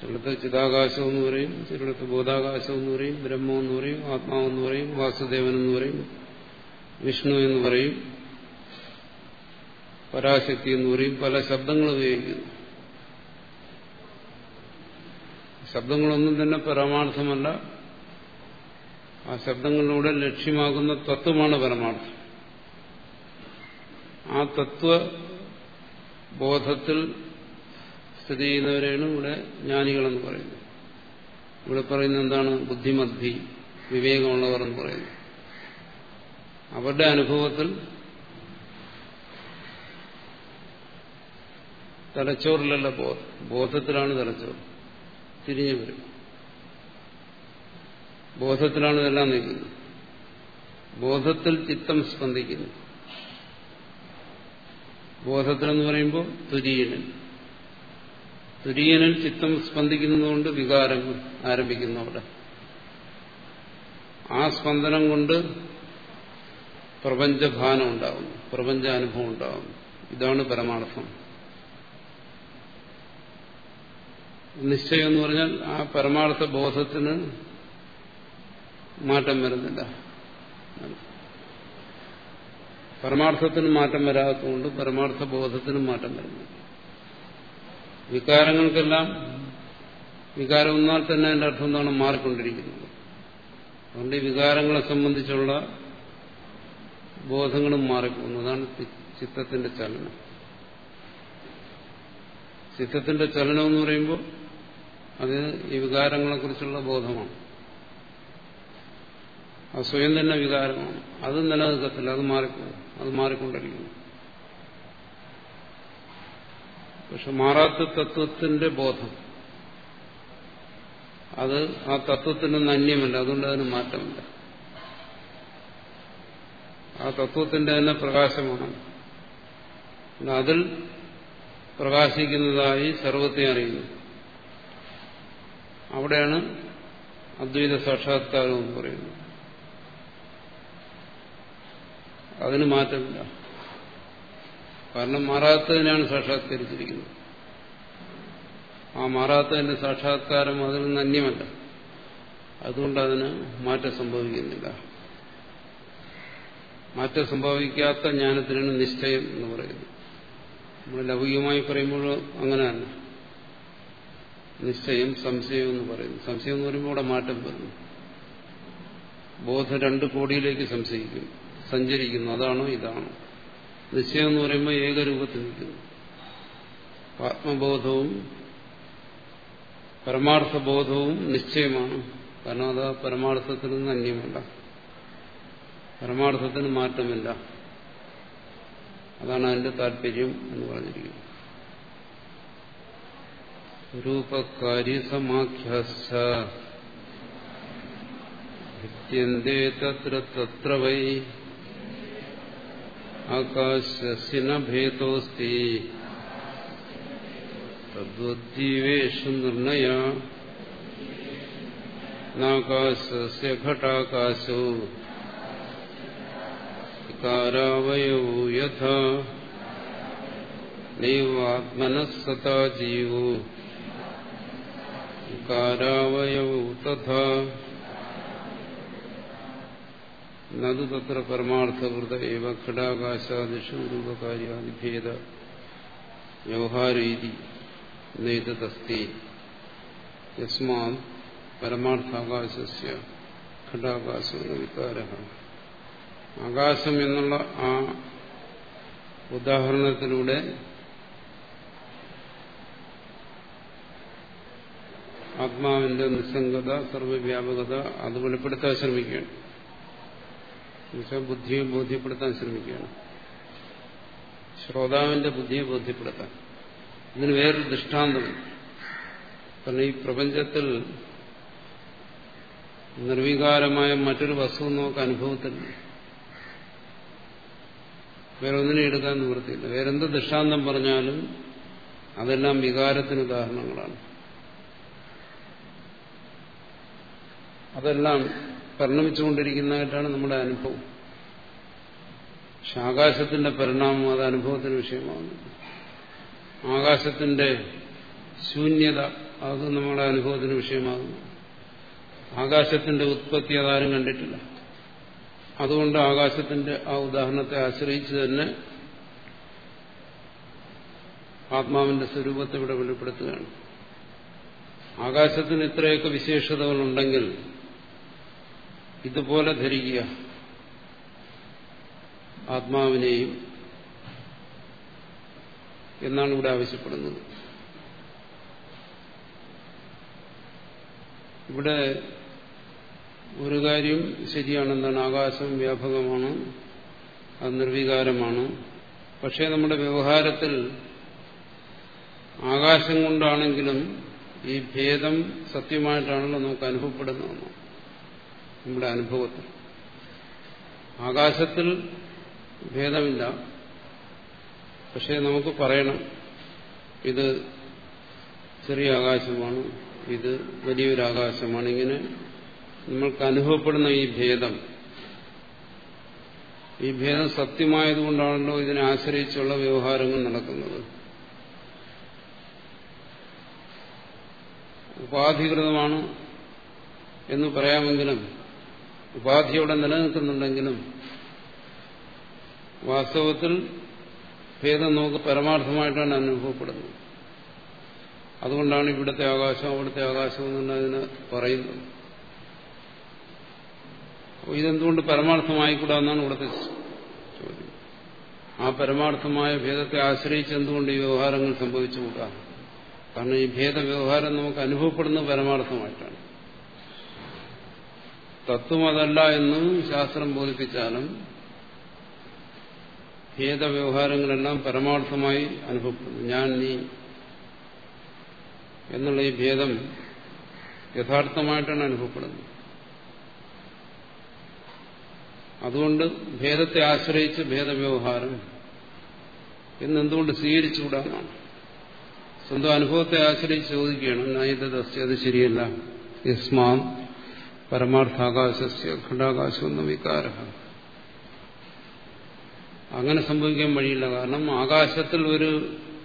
ചിലടത്ത് ചിതാകാശം എന്ന് പറയും ചിലടത്ത് ബോധാകാശം എന്ന് പറയും ബ്രഹ്മം എന്ന് പറയും ആത്മാവെന്ന് പറയും വാസുദേവൻ എന്ന് പറയും വിഷ്ണു എന്ന് പറയും. പരാശക്തി എന്ന് പറയും പല ശബ്ദങ്ങൾ ഉപയോഗിക്കുന്നു. ശബ്ദങ്ങളൊന്നും തന്നെ പരമാർത്ഥമല്ല. ആ ശബ്ദങ്ങളിലൂടെ ലക്ഷ്യമാകുന്ന തത്വമാണ് പരമാർത്ഥം. ആ തത്വ ബോധത്തിൽ സ്ഥിതി ചെയ്യുന്നവരെയാണ് ഇവിടെ ജ്ഞാനികളെന്ന് പറയുന്നത്. ഇവിടെ പറയുന്നത് എന്താണ്? ബുദ്ധിമദ്ധി വിവേകമുള്ളവർ എന്ന് പറയുന്നത്. അവരുടെ അനുഭവത്തിൽ തലച്ചോറിലല്ല ബോധം ബോധത്തിലാണ് തലച്ചോറ്. തിരിഞ്ഞു വരും. ബോധത്തിലാണ് ഇതെല്ലാം നീക്കുന്നത് ബോധത്തിൽ ചിത്തം സ്പന്ദിക്കുന്നു. ബോധത്തിലെന്ന് പറയുമ്പോൾ തുര്യനിൽ. തുര്യനിൽ ചിത്തം സ്പന്ദിക്കുന്നതുകൊണ്ട് വികാരം ആരംഭിക്കുന്നു അവിടെ. ആ സ്പന്ദനം കൊണ്ട് പ്രപഞ്ചഭാനം ഉണ്ടാകുന്നു. പ്രപഞ്ചാനുഭവം ഉണ്ടാകുന്നു. ഇതാണ് പരമാർത്ഥം. നിശ്ചയം എന്ന് പറഞ്ഞാൽ ആ പരമാർത്ഥ ബോധത്തിന് മാറ്റം വരുന്നില്ല. പരമാർത്ഥത്തിന് മാറ്റം വരാത്തതുകൊണ്ട് പരമാർത്ഥ ബോധത്തിനും മാറ്റം വരുന്നു വികാരങ്ങൾക്കെല്ലാം വികാരം ഒന്നാൽ തന്നെ അതിന്റെ അർത്ഥം എന്താണ്? മാറിക്കൊണ്ടിരിക്കുന്നത്. അതുകൊണ്ട് ഈ വികാരങ്ങളെ സംബന്ധിച്ചുള്ള ബോധങ്ങളും മാറിപ്പോകുന്നു. അതാണ് ചിത്തത്തിന്റെ ചലനം. ചിത്തത്തിന്റെ ചലനം എന്ന് പറയുമ്പോൾ അത് ഈ വികാരങ്ങളെക്കുറിച്ചുള്ള ബോധമാണ്. അത് സ്വയം തന്നെ വികാരമാണ്. അത് നിലനിൽക്കത്തില്ല. അത് മാറിപ്പോകും. അത് മാറിക്കൊണ്ടിരിക്കുന്നു. പക്ഷെ മാറാത്ത തത്വത്തിന്റെ ബോധം. അത് ആ തത്വത്തിന് നന്യമല്ല. അതുകൊണ്ട് അതിന് മാറ്റമില്ല. ആ തത്വത്തിന്റെ തന്നെ പ്രകാശമാണ്. അതിൽ പ്രകാശിക്കുന്നതായി സർവത്തെ അറിയുന്നു. അവിടെയാണ് അദ്വൈത സാക്ഷാത്കാരം എന്ന് പറയുന്നത്. അതിന് മാറ്റമില്ല. കാരണം മാറാത്തതിനാണ് സാക്ഷാത്കരിച്ചിരിക്കുന്നത്. ആ മാറാത്തതിന്റെ സാക്ഷാത്കാരം അതിൽ നിന്ന് അന്യമല്ല. അതുകൊണ്ട് അതിന് മാറ്റം സംഭവിക്കുന്നില്ല. മാറ്റം സംഭവിക്കാത്ത ജ്ഞാനത്തിനാണ് നിശ്ചയം എന്ന് പറയുന്നത്. നമ്മൾ ലൗകികമായി പറയുമ്പോൾ അങ്ങനെ തന്നെ നിശ്ചയം സംശയം എന്ന് പറയുന്നു. സംശയം എന്ന് പറയുമ്പോൾ അവിടെ മാറ്റം വരുന്നു. ബോധം രണ്ട് കോടിയിലേക്ക് സംശയിക്കും. സഞ്ചരിക്കുന്നു. അതാണോ? ഇതാണോ? നിശ്ചയം എന്ന് പറയുമ്പോൾ ഏകരൂപത്തിൽ നിൽക്കുന്നു. ആത്മബോധവും പരമാർത്ഥബോധവും നിശ്ചയമാണ്. കാരണം അത് പരമാർത്ഥത്തിൽ നിന്ന് അന്യമല്ല. പരമാർത്ഥത്തിന് മാറ്റമില്ല. അതാണ് അതിന്റെ താല്പര്യം എന്ന് പറഞ്ഞിരിക്കുന്നത് രൂപകാര്യസമാഖ്യന്തെ തത്ര आकाशस्य न ആകാശസ്യ ഭേദോസ്തി തദ്വദ്ജീവേഷു നിർണയ നാകാശസ്യ ഘടാകാശോ यथा। യഥാ നൈവാത്മനഃസതാ ജീവോ കാരാവയവോ തഥാ നതു തത്ര പരമാർത്ഥകൃത ഏവ ഘടാകാശാദിഷു രൂപകാര്യാദിഭേദ വ്യവഹാരീതി നൈതസ്തി യസ്മാ പരമാർത്ഥാകാശസ്യ ഘടാകാശ വികാര ആകാശം എന്നുള്ള ആ ഉദാഹരണത്തിലൂടെ ആത്മാവിന്റെ നിസ്സംഗത സർവവ്യാപകത അത് വെളിപ്പെടുത്താൻ ശ്രമിക്കുകയാണ്. ബുദ്ധിയെ ബോധ്യപ്പെടുത്താൻ ശ്രമിക്കുകയാണ്. ശ്രോതാവിന്റെ ബുദ്ധിയെ ബോധ്യപ്പെടുത്താൻ. ഇതിന് വേറൊരു ദൃഷ്ടാന്തമുണ്ട്. കാരണം ഈ പ്രപഞ്ചത്തിൽ നിർവികാരമായ മറ്റൊരു വസ്തു നമുക്ക് അനുഭവത്തില്ല. വേറെ ഒന്നിനെ എടുക്കാൻ നിവൃത്തിയില്ല. വേറെന്ത് ദൃഷ്ടാന്തം പറഞ്ഞാലും അതെല്ലാം വികാരത്തിന് ഉദാഹരണങ്ങളാണ്. അതെല്ലാം പരിണമിച്ചുകൊണ്ടിരിക്കുന്നതായിട്ടാണ് നമ്മുടെ അനുഭവം. പക്ഷെ ആകാശത്തിന്റെ പരിണാമം അത് അനുഭവത്തിന് വിഷയമാണ് ആകാശത്തിന്റെ ശൂന്യത അത് നമ്മുടെ അനുഭവത്തിന് വിഷയമാകുന്നു. ആകാശത്തിന്റെ ഉത്പത്തി അതാരും കണ്ടിട്ടില്ല. അതുകൊണ്ട് ആകാശത്തിന്റെ ആ ഉദാഹരണത്തെ ആശ്രയിച്ച് തന്നെ ആത്മാവിന്റെ സ്വരൂപത്തെ ഇവിടെ വെളിപ്പെടുത്തുകയാണ്. ആകാശത്തിന് ഇത്രയൊക്കെ വിശേഷതകളുണ്ടെങ്കിൽ ഇതുപോലെ ധരിക്കുക. ആത്മാവിനെയും എന്നാണ് ഇവിടെ ആവശ്യപ്പെടുന്നത്. ഇവിടെ ഒരു കാര്യം ശരിയാണെന്താണ് ആകാശം വ്യാപകമാണ് അത് നിർവികാരമാണ്. പക്ഷേ നമ്മുടെ വ്യവഹാരത്തിൽ ആകാശം കൊണ്ടാണെങ്കിലും ഈ ഭേദം സത്യമായിട്ടാണല്ലോ നമുക്ക് അനുഭവപ്പെടുന്നതെന്ന് നമ്മുടെ അനുഭവത്തിൽ. ആകാശത്തിൽ ഭേദമില്ല. പക്ഷേ നമുക്ക് പറയണം ഇത് ചെറിയ ആകാശമാണ് ഇത് വലിയൊരു ആകാശമാണ്. ഇങ്ങനെ നമ്മൾക്ക് അനുഭവപ്പെടുന്ന ഈ ഭേദം. ഈ ഭേദം സത്യമായതുകൊണ്ടാണല്ലോ ഇതിനെ ആശ്രയിച്ചുള്ള വ്യവഹാരങ്ങൾ നടക്കുന്നത്. ഉപാധികൃതമാണ് എന്ന് പറയാമെങ്കിലും ഉപാധി അവിടെ നിലനിൽക്കുന്നുണ്ടെങ്കിലും വാസ്തവത്തിൽ ഭേദം നമുക്ക് പരമാർത്ഥമായിട്ടാണ് അനുഭവപ്പെടുന്നത്. അതുകൊണ്ടാണ് ഇവിടുത്തെ ആകാശം അവിടുത്തെ ആകാശം എന്നുള്ളതിന് പറയുന്നത്. ഇതെന്തുകൊണ്ട് പരമാർത്ഥമായിക്കൂടാന്നാണ് ഇവിടുത്തെ ചോദ്യം. ആ പരമാർത്ഥമായ ഭേദത്തെ ആശ്രയിച്ച് എന്തുകൊണ്ട് ഈ വ്യവഹാരങ്ങൾ സംഭവിച്ചുകൂടാ? കാരണം ഈ ഭേദ വ്യവഹാരം നമുക്ക് അനുഭവപ്പെടുന്നത് പരമാർത്ഥമായിട്ടാണ്. തത്വം അതല്ല എന്ന് ശാസ്ത്രം ബോധിപ്പിച്ചാലും ഭേദവ്യവഹാരങ്ങളെല്ലാം പരമാർത്ഥമായി അനുഭവപ്പെടുന്നു. ഞാൻ നീ എന്നുള്ള ഈ ഭേദം യഥാർത്ഥമായിട്ടാണ് അനുഭവപ്പെടുന്നത്. അതുകൊണ്ട് ഭേദത്തെ ആശ്രയിച്ച് ഭേദവ്യവഹാരം എന്നെന്തുകൊണ്ട് സ്വീകരിച്ചുകൂടാന്നാണ് സ്വന്തം അനുഭവത്തെ ആശ്രയിച്ച് ചോദിക്കുകയാണ് നൈതദസ്യ അത് ശരിയല്ല. യസ്മാം പരമാർത്ഥാകാശസ്യ ഘടാകാശമെന്ന വികാര അങ്ങനെ സംഭവിക്കാൻ വഴിയില്ല. കാരണം ആകാശത്തിൽ ഒരു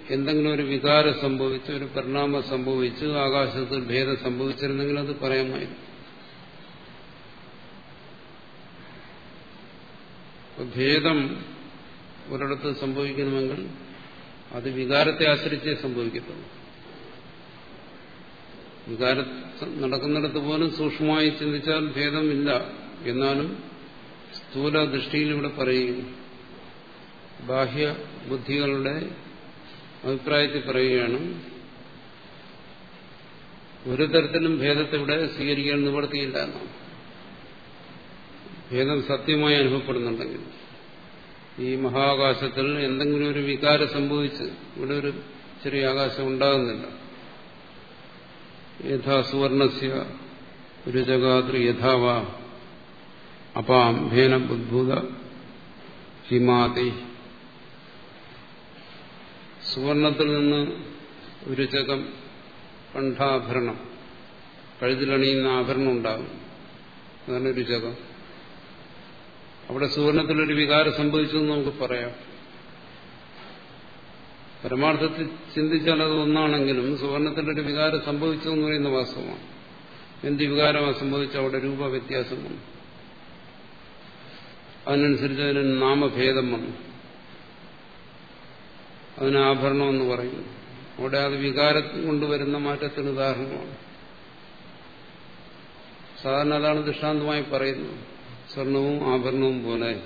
എന്തെങ്കിലും ഒരു വികാരം സംഭവിച്ച് ഒരു പരിണാമം സംഭവിച്ച് ആകാശത്തിൽ ഭേദം സംഭവിച്ചിരുന്നെങ്കിൽ അത് പറയാമായിരുന്നു. ഭേദം ഒരിടത്ത് സംഭവിക്കണമെങ്കിൽ അത് വികാരത്തെ ആശ്രയിച്ചേ സംഭവിക്കത്തുള്ളൂ. വികാരം നടക്കുന്നിടത്ത് പോലും സൂക്ഷ്മമായി ചിന്തിച്ചാൽ ഭേദമില്ല എന്നാലും സ്ഥൂല ദൃഷ്ടിയിൽ ഇവിടെ പറയുകയും ബാഹ്യ ബുദ്ധികളുടെ അഭിപ്രായത്തിൽ പറയുകയാണ് ഒരു തരത്തിലും ഭേദത്തെ ഇവിടെ സ്വീകരിക്കാൻ നിവർത്തിയില്ല എന്നാണ്. ഭേദം സത്യമായി അനുഭവപ്പെടുന്നുണ്ടെങ്കിൽ ഈ മഹാകാശത്തിൽ എന്തെങ്കിലും ഒരു വികാരം സംഭവിച്ച് ഇവിടെ ഒരു ചെറിയ ആകാശം ഉണ്ടാകുന്നില്ല. യഥാ സുവർണസ്യ രുചകാതൃ യഥാവ അപാം ഭേന ബുദ്ഭൂത ഹിമാതി. സുവർണത്തിൽ നിന്ന് രുചകം കണ്ഠാഭരണം. കഴുതിലണിയുന്ന ആഭരണം ഉണ്ടാകും. അതാണ് രുചകം അവിടെ സുവർണത്തിലൊരു വികാരം സംഭവിച്ചു എന്ന് നമുക്ക് പറയാം. പരമാർത്ഥത്തിൽ ചിന്തിച്ചാൽ അത് ഒന്നാണെങ്കിലും സുവർണത്തിന്റെ ഒരു വികാരം സംഭവിച്ചു എന്ന് പറയുന്ന വാസ്തവമാണ്. എന്ത് വികാരമാണ് സംഭവിച്ച അവിടെ രൂപ വ്യത്യാസം വന്നു അതിനനുസരിച്ച് അതിന് നാമഭേദം വന്നു. അതിന് ആഭരണം എന്ന് പറയുന്നു. അവിടെ അത് വികാരം കൊണ്ടുവരുന്ന മാറ്റത്തിന് ഉദാഹരണമാണ്. സാധാരണ അതാണ് ദൃഷ്ടാന്തമായി പറയുന്നത്. സ്വർണവും ആഭരണവും പോലെ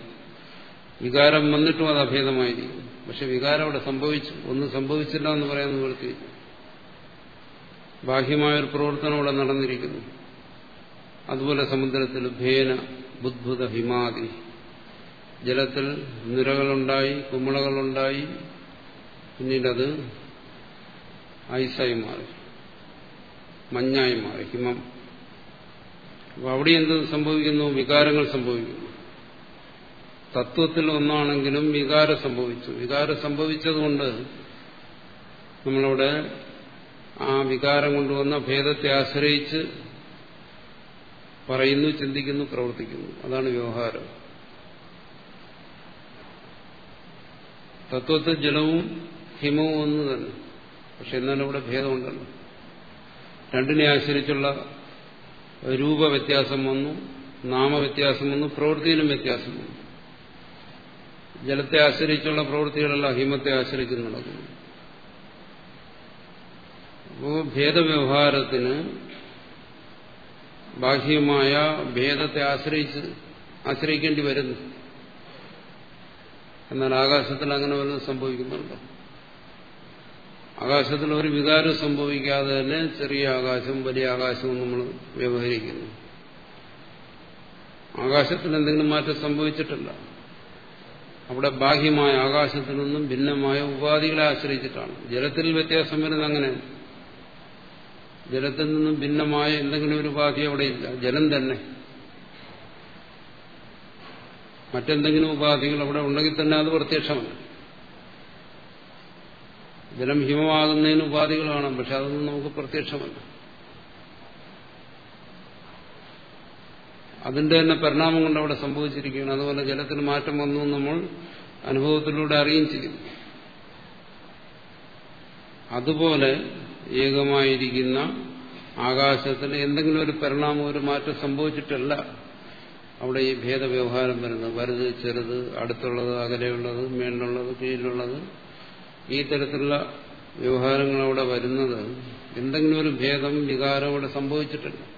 വികാരം വന്നിട്ടും അത് അഭേദമായിരിക്കും പക്ഷെ വികാരം അവിടെ സംഭവിച്ചു. ഒന്നും സംഭവിച്ചില്ല എന്ന് പറയാൻ നിവൃത്തി ബാഹ്യമായൊരു പ്രവർത്തനം അവിടെ നടന്നിരിക്കുന്നു. അതുപോലെ സമുദ്രത്തിൽ ഭേന ബുദ്ഭുത ഹിമാതി ജലത്തിൽ നിരകളുണ്ടായി കുമിളകളുണ്ടായി. പിന്നീടത് ഐസായി മാറി. മഞ്ഞായി മാറി. ഹിമം. അപ്പൊ അവിടെ എന്ത് സംഭവിക്കുന്നു? വികാരങ്ങൾ സംഭവിക്കുന്നു. തത്വത്തിൽ ഒന്നാണെങ്കിലും വികാരം സംഭവിച്ചു. വികാരം സംഭവിച്ചതുകൊണ്ട് നമ്മളവിടെ ആ വികാരം കൊണ്ടുവന്ന ഭേദത്തെ ആശ്രയിച്ച് പറയുന്നു ചിന്തിക്കുന്നു പ്രവർത്തിക്കുന്നു. അതാണ് വ്യവഹാരം. തത്വത്തിൽ ജലവും ഹിമവും ഒന്ന് തന്നെ. പക്ഷെ എന്നാലും ഇവിടെ ഭേദമുണ്ടല്ലോ. രണ്ടിനെ ആശ്രയിച്ചുള്ള രൂപവ്യത്യാസം വന്നു നാമവ്യത്യാസം വന്നു പ്രവൃത്തിയിലും വ്യത്യാസം വന്നു. ജലത്തെ ആശ്രയിച്ചുള്ള പ്രവൃത്തികളല്ല ഹിമത്തെ ആശ്രയിച്ച് നടക്കുന്നു. അപ്പോ ഭേദവ്യവഹാരത്തിന് ബാഹ്യമായ ഭേദത്തെ ആശ്രയിച്ച് ആശ്രയിക്കേണ്ടി വരുന്നു. എന്നാൽ ആകാശത്തിൽ അങ്ങനെ വല്ലതും സംഭവിക്കുന്നുണ്ടോ? ആകാശത്തിൽ ഒരു വികാരം സംഭവിക്കാതെ തന്നെ ചെറിയ ആകാശം വലിയ ആകാശവും നമ്മൾ വ്യവഹരിക്കുന്നു. ആകാശത്തിൽ എന്തെങ്കിലും മാറ്റം സംഭവിച്ചിട്ടില്ല. അവിടെ ബാഹ്യമായ ആകാശത്തിൽ നിന്നും ഭിന്നമായ ഉപാധികളെ ആശ്രയിച്ചിട്ടാണ്. ജലത്തിൽ വ്യത്യാസം വരുന്നത് അങ്ങനെ. ജലത്തിൽ നിന്നും ഭിന്നമായ എന്തെങ്കിലും ഒരു ഉപാധി അവിടെയില്ല ജലം തന്നെ. മറ്റെന്തെങ്കിലും ഉപാധികൾ അവിടെ ഉണ്ടെങ്കിൽ തന്നെ അത് പ്രത്യക്ഷമല്ല. ജലം ഹിമമാകുന്നതിന് ഉപാധികൾ കാണാം പക്ഷെ അതൊന്നും നമുക്ക് പ്രത്യക്ഷമല്ല. അതിന്റെ തന്നെ പരിണാമം കൊണ്ട് അവിടെ സംഭവിച്ചിരിക്കുകയാണ്. അതുപോലെ ജലത്തിന് മാറ്റം വന്നു നമ്മൾ അനുഭവത്തിലൂടെ അറിയും ചെയ്യും. അതുപോലെ ഏകമായിരിക്കുന്ന ആകാശത്തിന് എന്തെങ്കിലും ഒരു പരിണാമം ഒരു മാറ്റം സംഭവിച്ചിട്ടല്ല അവിടെ ഈ ഭേദവ്യവഹാരം വരുന്നത്. വലുത് ചെറുത് അടുത്തുള്ളത് അകലെയുള്ളത് മേളിലുള്ളത് കീഴിലുള്ളത്. ഈ തരത്തിലുള്ള വ്യവഹാരങ്ങൾ അവിടെ വരുന്നത് എന്തെങ്കിലും ഒരു ഭേദം വികാരം അവിടെ സംഭവിച്ചിട്ടില്ല.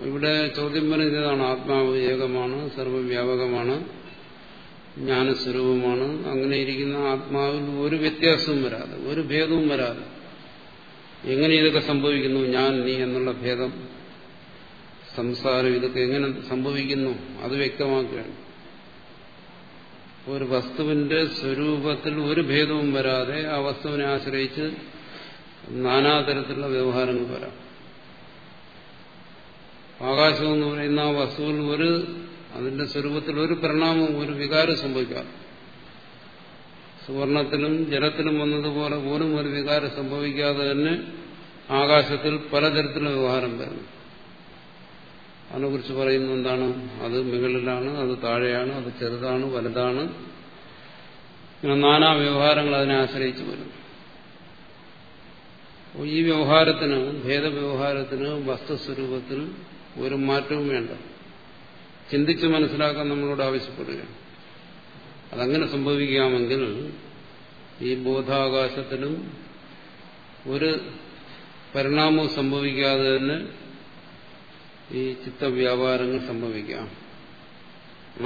ഇവിടെ ചോദ്യം പറഞ്ഞതാണ് ആത്മാവ് ഏകമാണ് സർവവ്യാപകമാണ് ജ്ഞാനസ്വരൂപമാണ്. അങ്ങനെ ഇരിക്കുന്ന ആത്മാവിൽ ഒരു വ്യത്യാസവും വരാതെ ഒരു ഭേദവും വരാതെ. എങ്ങനെ ഇതൊക്കെ സംഭവിക്കുന്നു? ഞാൻ നീ എന്നുള്ള ഭേദം സംസാരം ഇതൊക്കെ എങ്ങനെ സംഭവിക്കുന്നു? അത് വ്യക്തമാക്കുകയാണ്. ഒരു വസ്തുവിന്റെ സ്വരൂപത്തിൽ ഒരു ഭേദവും വരാതെ ആ വസ്തുവിനെ ആശ്രയിച്ച് നാനാതരത്തിലുള്ള വ്യവഹാരങ്ങൾ വരാം. ആകാശം എന്ന് പറയുന്ന ആ വസ്തുവിൽ ഒരു അതിന്റെ സ്വരൂപത്തിൽ ഒരു പരിണാമവും ഒരു വികാരം സംഭവിക്കാം. സുവർണത്തിലും ജലത്തിനും വന്നതുപോലെ പോലും ഒരു വികാരം സംഭവിക്കാതെ തന്നെ ആകാശത്തിൽ പലതരത്തിലുള്ള വ്യവഹാരം വരുന്നു. അതിനെക്കുറിച്ച് പറയുന്ന എന്താണ്? അത് മുകളിലാണ് അത് താഴെയാണ് അത് ചെറുതാണ് വലുതാണ്. ഇങ്ങനെ നാനാ വ്യവഹാരങ്ങൾ അതിനെ ആശ്രയിച്ച് വരുന്നു. ഈ വ്യവഹാരത്തിന് ഭേദവ്യവഹാരത്തിന് വസ്തുസ്വരൂപത്തിൽ ഒരു മാറ്റവും വേണ്ട. ചിന്തിച്ച് മനസ്സിലാക്കാൻ നമ്മളോട് ആവശ്യപ്പെടുകയാണ് അതങ്ങനെ സംഭവിക്കാമെങ്കിൽ ഈ ബോധാകാശത്തിലും ഒരു പരിണാമവും സംഭവിക്കാതെ തന്നെ ഈ ചിത്തവ്യാപാരങ്ങൾ സംഭവിക്കാം.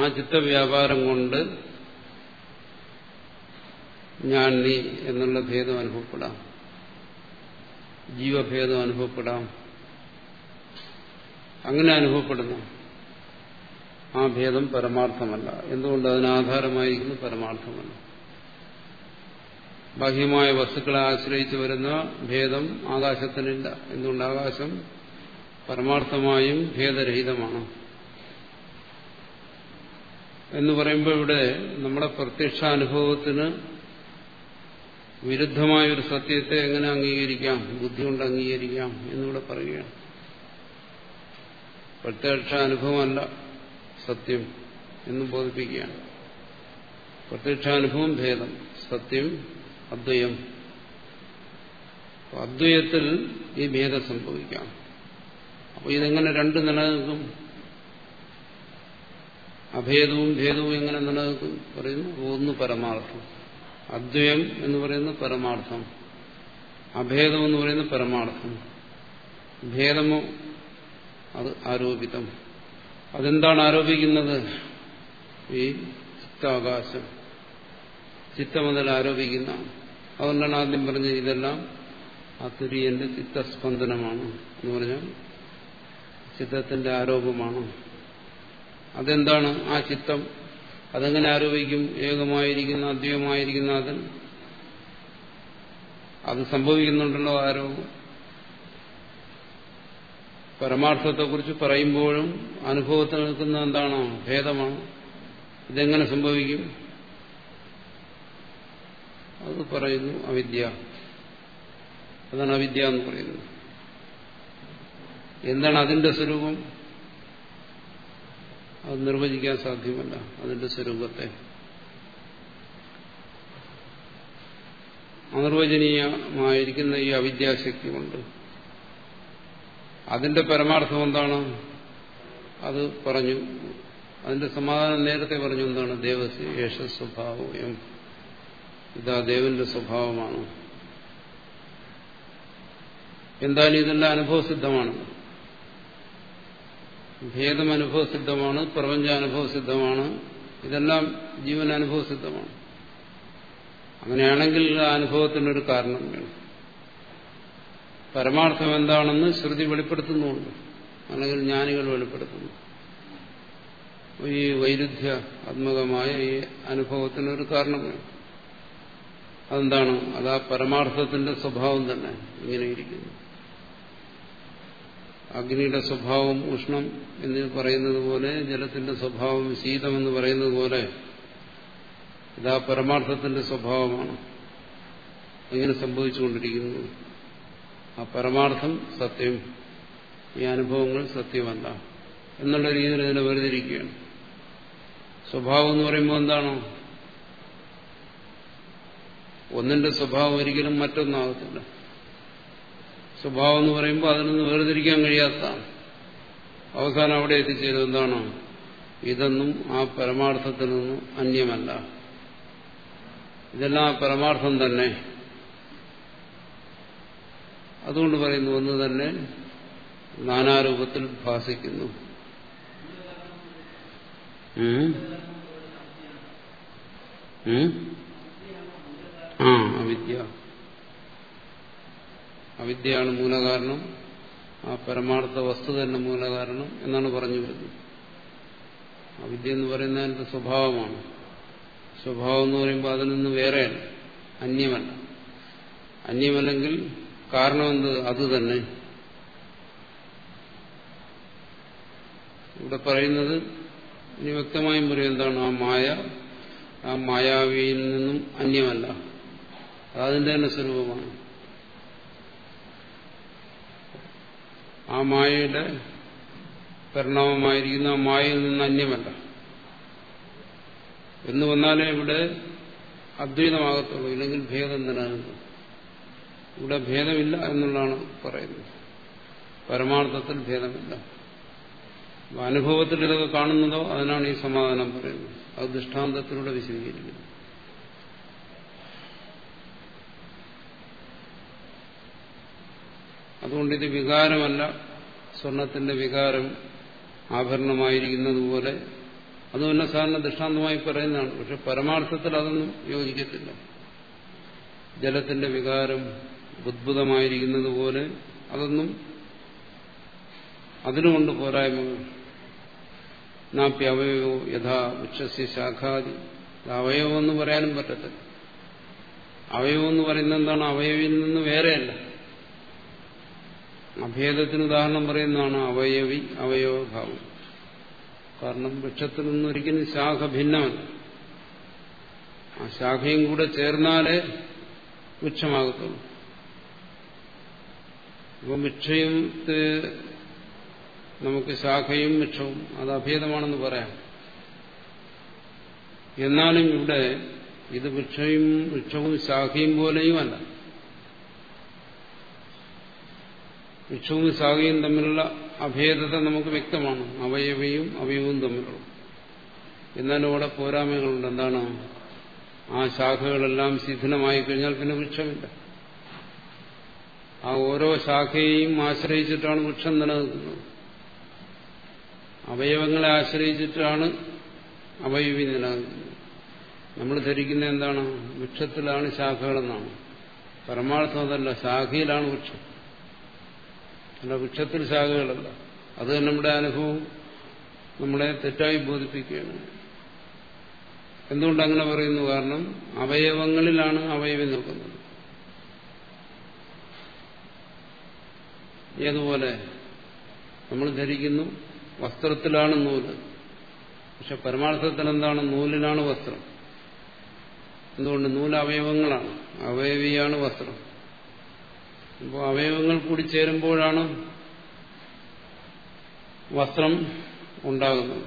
ആ ചിത്തവ്യാപാരം കൊണ്ട് ഞാൻ നീ എന്നുള്ള ഭേദം അനുഭവപ്പെടാം. ജീവഭേദം അനുഭവപ്പെടാം. അങ്ങനെ അനുഭവപ്പെടുന്നു. ആ ഭേദം പരമാർത്ഥമല്ല. എന്തുകൊണ്ട് അതിനാധാരമായിരിക്കുന്നു പരമാർത്ഥമല്ല? ബാഹ്യമായ വസ്തുക്കളെ ആശ്രയിച്ച് വരുന്ന ഭേദം ആകാശത്തിനില്ല. എന്തുകൊണ്ട് ആകാശം പരമാർത്ഥമായും ഭേദരഹിതമാണ്? എന്ന് പറയുമ്പോൾ ഇവിടെ നമ്മുടെ പ്രത്യക്ഷാനുഭവത്തിന് വിരുദ്ധമായൊരു സത്യത്തെ എങ്ങനെ അംഗീകരിക്കാം? ബുദ്ധി കൊണ്ട് അംഗീകരിക്കാം എന്നിവിടെ പറയുകയാണ്. പ്രത്യക്ഷാനുഭവമല്ല സത്യം എന്നും ബോധിപ്പിക്കുകയാണ്. പ്രത്യക്ഷാനുഭവം ഭേദം സത്യം അദ്വയം. അദ്വയത്തിൽ ഈ ഭേദം സംഭവിക്കാം. അപ്പോൾ ഇതെങ്ങനെ രണ്ട് നിലനിൽക്കും? അഭേദവും ഭേദവും എങ്ങനെ നിലനിൽക്കും? പറയുന്നു ഒന്ന് പരമാർത്ഥം. അദ്വയം എന്ന് പറയുന്ന പരമാർത്ഥം. അഭേദം എന്ന് പറയുന്നത് പരമാർത്ഥം. ഭേദമോ അത് ആരോപിതം. അതെന്താണ് ആരോപിക്കുന്നത്? ഈ ചിത്താകാശം. ചിത്ത മുതൽ ആരോപിക്കുന്ന അതുകൊണ്ടാണ് ആദ്യം പറഞ്ഞത് ഇതെല്ലാം ആ തുര്യന്റെ ചിത്തസ്പന്ദനമാണ് എന്ന് പറഞ്ഞാൽ ചിത്തത്തിന്റെ ആരോപമാണ്. അതെന്താണ് ആ ചിത്തം? അതെങ്ങനെ ആരോപിക്കും? ഏകമായിരിക്കുന്ന അദ്വൈതമായിരിക്കുന്ന അതിൽ അത് സംഭവിക്കുന്നുണ്ടല്ലോ ആരോപം പരമാർത്ഥത്തെക്കുറിച്ച് പറയുമ്പോഴും അനുഭവത്തിൽ നിൽക്കുന്ന എന്താണോ? ഭേദമാണ്. ഇതെങ്ങനെ സംഭവിക്കും? അത് പറയുന്നു അവിദ്യ. അതാണ് അവിദ്യ എന്ന് പറയുന്നത്. എന്താണ് അതിന്റെ സ്വരൂപം? അത് നിർവചിക്കാൻ സാധ്യമല്ല. അതിന്റെ സ്വരൂപത്തെ. അനിർവചനീയമായിരിക്കുന്ന ഈ അവിദ്യാശക്തി കൊണ്ട് അതിന്റെ പരമാർത്ഥം എന്താണ്? അത് പറഞ്ഞു. അതിന്റെ സമാധാനം നേരത്തെ പറഞ്ഞു എന്താണ്? ദേവസ് യേശ സ്വഭാവം ഇതാ ദേവന്റെ സ്വഭാവമാണ്. എന്തായാലും ഇതിന്റെ അനുഭവസിദ്ധമാണ് ഭേദം അനുഭവസിദ്ധമാണ് പ്രപഞ്ച അനുഭവസിദ്ധമാണ് ഇതെല്ലാം ജീവൻ അനുഭവസിദ്ധമാണ് അങ്ങനെയാണെങ്കിൽ ആ അനുഭവത്തിനൊരു കാരണം വേണം. പരമാർത്ഥം എന്താണെന്ന് ശ്രുതി വെളിപ്പെടുത്തുന്നുണ്ട് അല്ലെങ്കിൽ ജ്ഞാനികൾ വെളിപ്പെടുത്തുന്നു. ഈ വൈരുദ്ധ്യാത്മകമായ ഈ അനുഭവത്തിനൊരു കാരണം വേണം അതെന്താണ്? അത് ആ പരമാർത്ഥത്തിന്റെ സ്വഭാവം തന്നെ ഇങ്ങനെ ഇരിക്കുന്നു. അഗ്നിയുടെ സ്വഭാവം ഉഷ്ണം എന്ന് പറയുന്നത് പോലെ ജലത്തിന്റെ സ്വഭാവം ശീതമെന്ന് പറയുന്നത് പോലെ ഇതാ പരമാർത്ഥത്തിന്റെ സ്വഭാവമാണ്. എങ്ങനെ സംഭവിച്ചുകൊണ്ടിരിക്കുന്നു. ആ പരമാർത്ഥം സത്യം ഈ അനുഭവങ്ങൾ സത്യമല്ല എന്നുള്ള രീതിയിൽ ഇതിനെ വേർതിരിക്കുകയാണ് സ്വഭാവം എന്ന് പറയുമ്പോൾ എന്താണോ? ഒന്നിന്റെ സ്വഭാവം ഒരിക്കലും മറ്റൊന്നാകത്തില്ല. സ്വഭാവം എന്ന് പറയുമ്പോൾ അതിൽ നിന്ന് വേർതിരിക്കാൻ കഴിയാത്തതാണ്. അവസാനം അവിടെ എത്തിച്ചേരും എന്താണോ? ഇതൊന്നും ആ പരമാർത്ഥത്തിൽ നിന്നും അന്യമല്ല. ഇതെല്ലാം ആ പരമാർത്ഥം തന്നെ. അതുകൊണ്ട് പറയുന്നു ഒന്ന് തന്നെ നാനാരൂപത്തിൽ ഭാസിക്കുന്നു ആ അവിദ്യ. അവിദ്യയാണ് മൂലകാരണം. ആ പരമാർത്ഥ വസ്തു തന്നെ മൂലകാരണം എന്നാണ് പറഞ്ഞു വരുന്നത്. അവിദ്യ എന്ന് പറയുന്നത് അതിന്റെ സ്വഭാവമാണ്. സ്വഭാവം എന്ന് പറയുമ്പോൾ അതിൽ നിന്ന് വേറെയല്ല അന്യമല്ല. അന്യമല്ലെങ്കിൽ കാരണം എന്ത്? അത് തന്നെ. ഇവിടെ പറയുന്നത് ഇനി വ്യക്തമായും പറയും എന്താണ്? ആ മായ ആ മായാവിയിൽ നിന്നും അന്യമല്ല. അതിന്റെ തന്നെ സ്വരൂപമാണ്. ആ മായയുടെ പരിണാമമായിരിക്കുന്ന ആ മായയിൽ നിന്ന് അന്യമല്ല. എന്ന് വന്നാലേ ഇവിടെ അദ്വൈതമാകത്തുള്ളൂ ഇല്ലെങ്കിൽ ഭേദം നിലനിൽക്കും ഇവിടെ ഭേദമില്ല എന്നുള്ളതാണ് പറയുന്നത്. പരമാർത്ഥത്തിൽ ഭേദമില്ല. അനുഭവത്തിൽ ഇതൊക്കെ കാണുന്നതോ അതിനാണ് ഈ സമാധാനം പറയുന്നത്. അത് ദൃഷ്ടാന്തത്തിലൂടെ വിശദീകരിക്കുന്നത് അതുകൊണ്ട് ഇത് വികാരമല്ല. സ്വർണത്തിന്റെ വികാരം ആഭരണമായിരിക്കുന്നത് പോലെ തന്നെ സാധാരണ ദൃഷ്ടാന്തമായി പറയുന്നതാണ്. പക്ഷെ പരമാർത്ഥത്തിൽ അതൊന്നും യോജിക്കത്തില്ല. ജലത്തിന്റെ വികാരം ഉദ്ഭുതമായിരിക്കുന്നത് പോലെ അതൊന്നും അതിനുകൊണ്ട് പോരായ്മകൾ നാപ്യവയോ യഥാ വൃക്ഷസ്യ ശാഖാദി. അവയവമെന്ന് പറയാനും പറ്റത്തില്ല. അവയവം എന്ന് പറയുന്നത് എന്താണ്? അവയവിൽ നിന്ന് വേറെയല്ല. അഭേദത്തിന് ഉദാഹരണം പറയുന്നതാണ് അവയവി അവയവഭാവം. കാരണം വൃക്ഷത്തിൽ നിന്നൊരിക്കലും ശാഖ ഭിന്നമല്ല. ആ ശാഖയും കൂടെ ചേർന്നാലേ വൃക്ഷമാകത്തുള്ളൂ. അപ്പം മിക്ഷയത്ത് നമുക്ക് ശാഖയും മിക്ഷവും അത് അഭേദമാണെന്ന് പറയാം. എന്നാലും ഇവിടെ ഇത് വൃക്ഷയും വൃക്ഷവും ശാഖയും പോലെയും അല്ല. വൃക്ഷവും ശാഖയും തമ്മിലുള്ള അഭേദത നമുക്ക് വ്യക്തമാണ്. അവയവയും അവയവും തമ്മിലുള്ള. എന്നാലും അവിടെ പോരായ്മകളുണ്ട്. എന്താണ്? ആ ശാഖകളെല്ലാം ശിഥിലമായി കഴിഞ്ഞാൽ പിന്നെ വൃക്ഷമില്ല ആ ഓരോ ശാഖയെയും ആശ്രയിച്ചിട്ടാണ് വൃക്ഷം നിലനിൽക്കുന്നത്. അവയവങ്ങളെ ആശ്രയിച്ചിട്ടാണ് അവയവി നിലനിൽക്കുന്നത്. നമ്മൾ ധരിക്കുന്ന എന്താണ്? വൃക്ഷത്തിലാണ് ശാഖകളെന്നാണ്. പരമാർത്ഥം അതല്ല ശാഖയിലാണ് വൃക്ഷം. അല്ല വൃക്ഷത്തിൽ ശാഖകളല്ല. അത് നമ്മുടെ അനുഭവം. നമ്മളെ തെറ്റായി ബോധിപ്പിക്കുകയാണ്. എന്തുകൊണ്ട് അങ്ങനെ പറയുന്നു? കാരണം അവയവങ്ങളിലാണ് അവയവി നിൽക്കുന്നത്. ഏതുപോലെ നമ്മൾ ധരിക്കുന്നു വസ്ത്രത്തിലാണ് നൂൽ. പക്ഷെ പരമാർത്ഥത്തിൽ എന്താണ്? നൂലിനാണ് വസ്ത്രം. എന്തുകൊണ്ട്? നൂൽ അവയവങ്ങളാണ് അവയവിയാണ് വസ്ത്രം. അപ്പോൾ അവയവങ്ങൾ കൂടി ചേരുമ്പോഴാണ് വസ്ത്രം ഉണ്ടാകുന്നത്.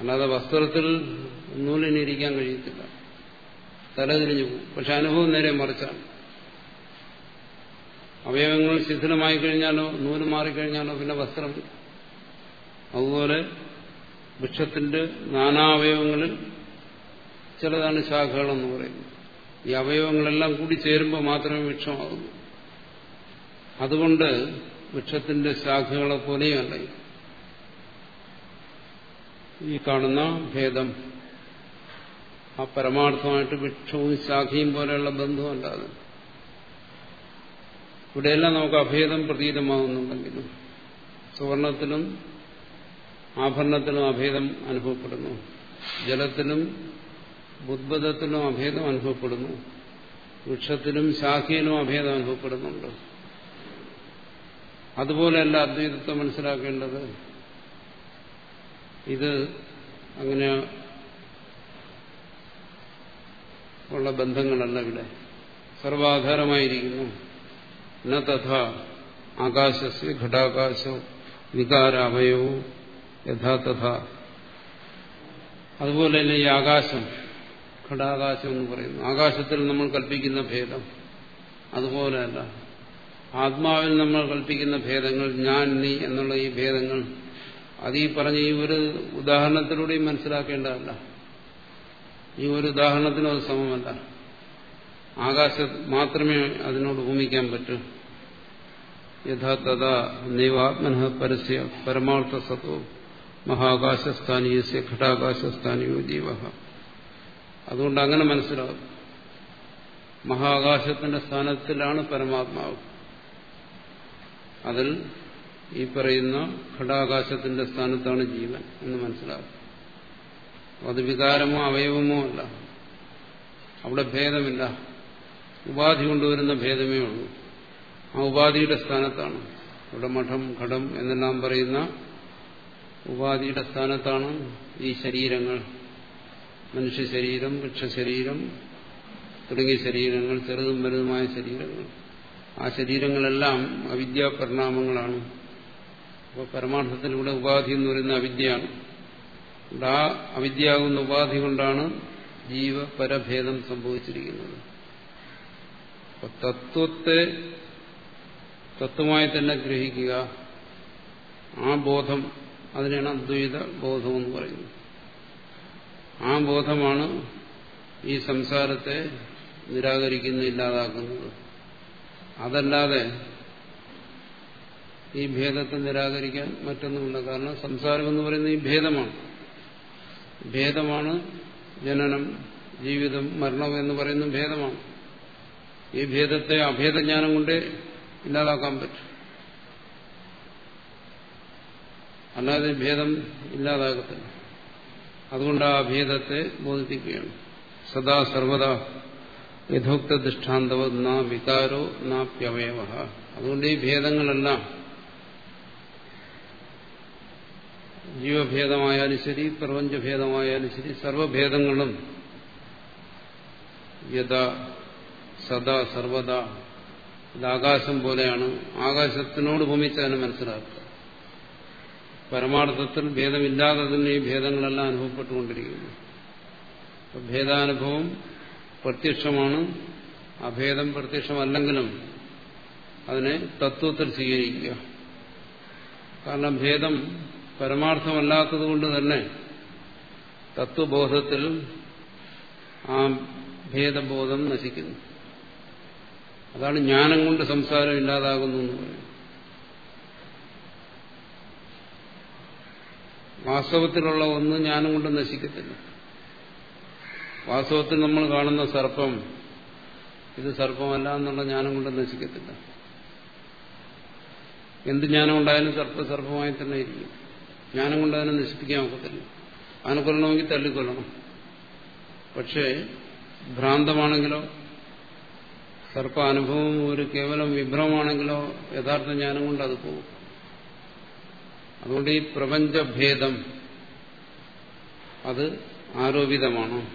അല്ലാതെ വസ്ത്രത്തിൽ നൂലിനിരിക്കാൻ കഴിയത്തില്ല. തലതിരിഞ്ഞു പോകും. പക്ഷെ അനുഭവം നേരെ മറിച്ചാണ്. അവയവങ്ങൾ ശിഥിലമായി കഴിഞ്ഞാലോ നൂൽ മാറിക്കഴിഞ്ഞാലോ പിന്നെ വസ്ത്രം. അതുപോലെ വൃക്ഷത്തിന്റെ നാനാവയവങ്ങളിൽ ചിലതാണ് ശാഖകളെന്ന് പറയുന്നത് ഈ അവയവങ്ങളെല്ലാം കൂടി ചേരുമ്പോൾ മാത്രമേ വൃക്ഷമാകുന്നു. അതുകൊണ്ട് വൃക്ഷത്തിന്റെ ശാഖകളെ പോലെയല്ല ഈ കാണുന്ന ഭേദം. ആ പരമാർത്ഥമായിട്ട് വൃക്ഷവും ശാഖയും പോലെയുള്ള ബന്ധമല്ലാതെ ഇവിടെയെല്ലാം നമുക്ക് അഭേദം പ്രതീതമാകുന്നുണ്ടെങ്കിലും സുവർണത്തിലും ആഭരണത്തിലും അഭേദം അനുഭവപ്പെടുന്നു. ജലത്തിലും ബുദ്ധത്തിലും അഭേദം അനുഭവപ്പെടുന്നു. വൃക്ഷത്തിലും ശാഖയിലും അഭേദം അനുഭവപ്പെടുന്നുണ്ട്. അതുപോലെയല്ല അദ്വൈതത്തെ മനസ്സിലാക്കേണ്ടത്. ഇത് അങ്ങനെ ഉള്ള ബന്ധങ്ങളല്ല ഇവിടെ. സർവാധാരമായിരിക്കുന്നു. ന തഥ ആകാശസ് ഘടാകാശോ വികാരാവയോ അതുപോലെ തന്നെ ഈ ആകാശം ഘടാകാശം എന്ന് പറയുന്നു. ആകാശത്തിൽ നമ്മൾ കൽപ്പിക്കുന്ന ഭേദം അതുപോലെയല്ല. ആത്മാവിൽ നമ്മൾ കൽപ്പിക്കുന്ന ഭേദങ്ങൾ ഞാൻ നീ എന്നുള്ള ഈ ഭേദങ്ങൾ അത് ഈ പറഞ്ഞ ഈ ഒരു ഉദാഹരണത്തിലൂടെയും മനസ്സിലാക്കേണ്ടതല്ല. ഈ ഒരു ഉദാഹരണത്തിനും അത് സമമല്ല. ആകാശം മാത്രമേ അതിനോട് ഭൂമിക്കാൻ പറ്റൂ. യഥാതഥ നൈവാത്മന പരസ്യ പരമാർത്ഥ സത്വ മഹാകാശസ്ഥാനീയസ്യ ഘടാകാശസ്ഥാനിയോ ജീവ. അതുകൊണ്ട് അങ്ങനെ മനസ്സിലാവും. മഹാകാശത്തിന്റെ സ്ഥാനത്തിലാണ് പരമാത്മാവ്. അതിൽ ഈ പറയുന്ന ഘടാകാശത്തിന്റെ സ്ഥാനത്താണ് ജീവൻ എന്ന് മനസ്സിലാവും. അത് വികാരമോ അവയവമോ അല്ല. അവിടെ ഭേദമില്ല. ഉപാധി കൊണ്ടുവരുന്ന ഭേദമേ ഉള്ളൂ. ആ ഉപാധിയുടെ സ്ഥാനത്താണ്. ഇവിടെ മഠം ഘടം എന്നെല്ലാം പറയുന്ന ഉപാധിയുടെ സ്ഥാനത്താണ് ഈ ശരീരങ്ങൾ. മനുഷ്യ ശരീരം വൃക്ഷശരീരം തുടങ്ങിയ ശരീരങ്ങൾ ചെറുതും വലുതുമായ ശരീരങ്ങൾ. ആ ശരീരങ്ങളെല്ലാം അവിദ്യാപരിണാമങ്ങളാണ് അപ്പോൾ പരമാർത്ഥത്തിലൂടെ ഉപാധി എന്ന് പറയുന്ന അവിദ്യയാണ്. ആ അവിദ്യയാകുന്ന ഉപാധി കൊണ്ടാണ് ജീവപരഭേദം സംഭവിച്ചിരിക്കുന്നത്. തത്വത്തെ തത്വമായി തന്നെ ഗ്രഹിക്കുക. ആ ബോധം അതിനാണ് അദ്വൈത ബോധം എന്ന് പറയുന്നത്. ആ ബോധമാണ് ഈ സംസാരത്തെ നിരാകരിക്കുന്ന ഇല്ലാതാക്കുന്നത്. അതല്ലാതെ ഈ ഭേദത്തെ നിരാകരിക്കാൻ മറ്റൊന്നുമില്ല. കാരണം സംസാരം എന്ന് പറയുന്നത് ഈ ഭേദമാണ്. ഭേദമാണ് ജനനം ജീവിതം മരണം എന്ന് പറയുന്ന ഭേദമാണ്. ഈ ഭേദത്തെ അഭേദജ്ഞാനം കൊണ്ട് ഇല്ലാതാക്കാൻ പറ്റും. അല്ലാതെ ഭേദം ഇല്ലാതാകത്തില്ല. അതുകൊണ്ട് ആ ഭേദത്തെ ബോധിപ്പിക്കുകയാണ്. സദാ സർവദാ യഥോക്ത ദൃഷ്ടാന്തവ നാ വികാരോ നാപ്യവയവ അതുകൊണ്ട് ഈ ഭേദങ്ങളെല്ലാം ജീവഭേദമായാലും ശരി പ്രപഞ്ചഭേദമായാലും ശരി സർവഭേദങ്ങളും യഥാ സദാ സർവദാ. ഇത് ആകാശം പോലെയാണ്. ആകാശത്തിനോട് ഭൂമിച്ചതിനെ മനസ്സിലാക്കുക. പരമാർത്ഥത്തിൽ ഭേദമില്ലാതെ തന്നെ ഈ ഭേദങ്ങളെല്ലാം അനുഭവപ്പെട്ടുകൊണ്ടിരിക്കുന്നു. ഭേദാനുഭവം പ്രത്യക്ഷമാണ്. അഭേദം പ്രത്യക്ഷമല്ലെങ്കിലും അതിനെ തത്വത്തിൽ സ്വീകരിക്കുക. കാരണം ഭേദം പരമാർത്ഥമല്ലാത്തതുകൊണ്ട് തന്നെ തത്വബോധത്തിൽ ആ ഭേദബോധം നശിക്കുന്നു. അതാണ് ജ്ഞാനം കൊണ്ട് സംസാരം ഇല്ലാതാകുന്നു എന്ന് പറയുന്നത്. വാസ്തവത്തിലുള്ള ഒന്ന് ജ്ഞാനം കൊണ്ട് നശിക്കത്തില്ല. വാസ്തവത്തിൽ നമ്മൾ കാണുന്ന സർപ്പം ഇത് സർപ്പമല്ല എന്നുള്ള ജ്ഞാനം കൊണ്ട് നശിക്കത്തില്ല. എന്ത് ജ്ഞാനം ഉണ്ടായാലും സർപ്പ സർപ്പമായി തന്നെ ഇരിക്കും. ജ്ഞാനം കൊണ്ട് അതിനെ നശിപ്പിക്കാൻ ഒക്കത്തില്ല. അതിനെ കൊല്ലണമെങ്കിൽ തള്ളിക്കൊല്ലണം പക്ഷേ ഭ്രാന്തമാണെങ്കിലോ സർപ്പ അനുഭവം ഒരു കേവലം വിഭ്രമാണെങ്കിലോ യഥാർത്ഥ ജ്ഞാനം കൊണ്ട് അത് പോകും. അതുകൊണ്ട് ഈ പ്രപഞ്ചഭേദം അത് ആരോപിതമാണ്.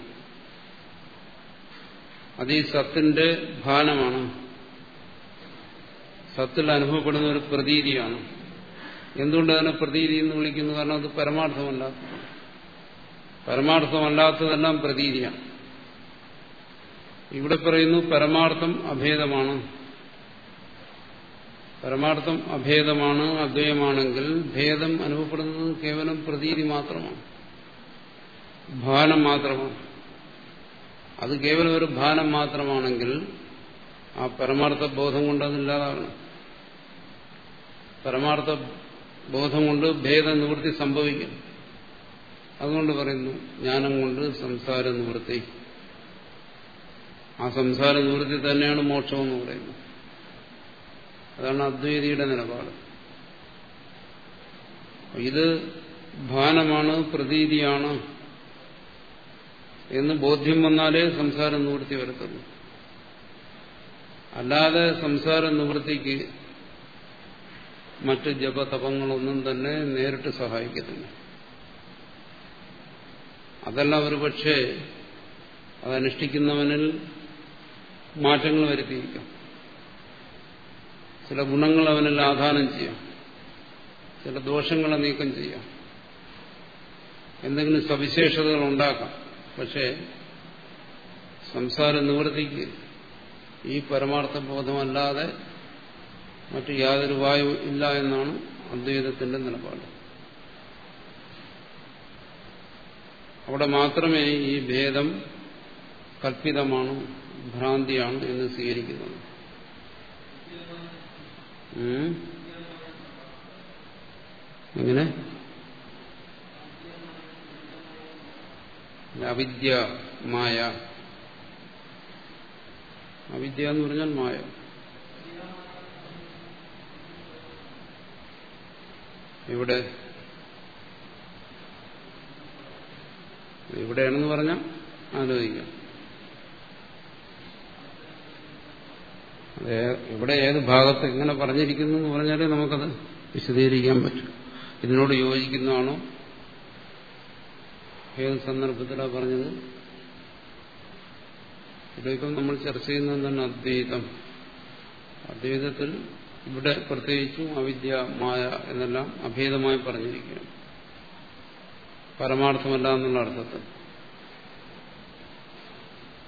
അത് ഈ സത്തിന്റെ ഭാനമാണ്. സത്തിൽ അനുഭവപ്പെടുന്ന ഒരു പ്രതീതിയാണ്. എന്തുകൊണ്ട് അതിനെ പ്രതീതി എന്ന് വിളിക്കുന്നു? കാരണം അത് പരമാർത്ഥമല്ല പരമാർത്ഥമല്ലാത്തതെല്ലാം പ്രതീതിയാണ്. ഇവിടെ പറയുന്നു പരമാർത്ഥം അഭേദമാണ്. പരമാർത്ഥം അഭേദമാണ് അദ്വയമാണെങ്കിൽ ഭേദം അനുഭവപ്പെടുന്നത് കേവലം പ്രതീതി മാത്രമാണ്. ഭാനം മാത്രമാണ്. അത് കേവലം ഒരു ഭാനം മാത്രമാണെങ്കിൽ ആ പരമാർത്ഥ ബോധം കൊണ്ട് അതില്ലാതാണ് പരമാർത്ഥ ബോധം കൊണ്ട് ഭേദ നിവൃത്തി സംഭവിക്കും. അതുകൊണ്ട് പറയുന്നു ജ്ഞാനം കൊണ്ട് സംസാര നിവൃത്തി. ആ സംസാര നിവൃത്തി തന്നെയാണ് മോക്ഷമെന്ന് പറയുന്നത്. അതാണ് അദ്വൈതിയുടെ നിലപാട്. ഇത് ഭാനമാണ് പ്രതീതിയാണ് എന്ന് ബോധ്യം വന്നാലേ സംസാര നിവൃത്തി വരത്തുള്ളൂ. അല്ലാതെ സംസാര നിവൃത്തിക്ക് മറ്റ് ജപതപങ്ങളൊന്നും തന്നെ നേരിട്ട് സഹായിക്കത്തില്ല. അതെല്ലാം ഒരു പക്ഷേ അതനുഷ്ഠിക്കുന്നവനിൽ മാറ്റങ്ങൾ വരുത്തിയിരിക്കും. ചില ഗുണങ്ങൾ അവനിൽ ആധാനം ചെയ്യാം. ചില ദോഷങ്ങളെ നീക്കം ചെയ്യാം. എന്തെങ്കിലും സവിശേഷതകൾ ഉണ്ടാക്കാം. പക്ഷേ സംസാരം നിവർത്തിക്ക്. ഈ പരമാർത്ഥ ബോധമല്ലാതെ മറ്റു യാതൊരു വായു ഇല്ല എന്നാണ് അദ്വൈതത്തിന്റെ നിലപാട്. അവിടെ മാത്രമേ ഈ ഭേദം കൽപ്പിതമാണ് ഭ്രാന്തിയാണ് എന്ന് സ്വീകരിക്കുന്നത്. എങ്ങനെ? അവിദ്യ മായ. അവിദ്യ എന്ന് പറഞ്ഞാൽ മായ. ഇവിടെ ഇവിടെയാണെന്ന് പറഞ്ഞാൽ ആലോചിക്കാം. ഇവിടെ ഏത് ഭാഗത്ത് എങ്ങനെ പറഞ്ഞിരിക്കുന്നു എന്ന് പറഞ്ഞാലേ നമുക്കത് വിശദീകരിക്കാൻ പറ്റും. ഇതിനോട് യോജിക്കുന്നതാണോ? ഏത് സന്ദർഭത്തിലാണ് പറഞ്ഞത്? ഇവിടെയൊക്കെ നമ്മൾ ചർച്ച ചെയ്യുന്നത് തന്നെ അദ്വൈതം. അദ്വൈതത്തിൽ ഇവിടെ പ്രത്യേകിച്ചും അവിദ്യ മായ എന്നെല്ലാം അഭേദമായി പറഞ്ഞിരിക്കുകയാണ്. പരമാർത്ഥമല്ല എന്നുള്ള അർത്ഥത്തിൽ.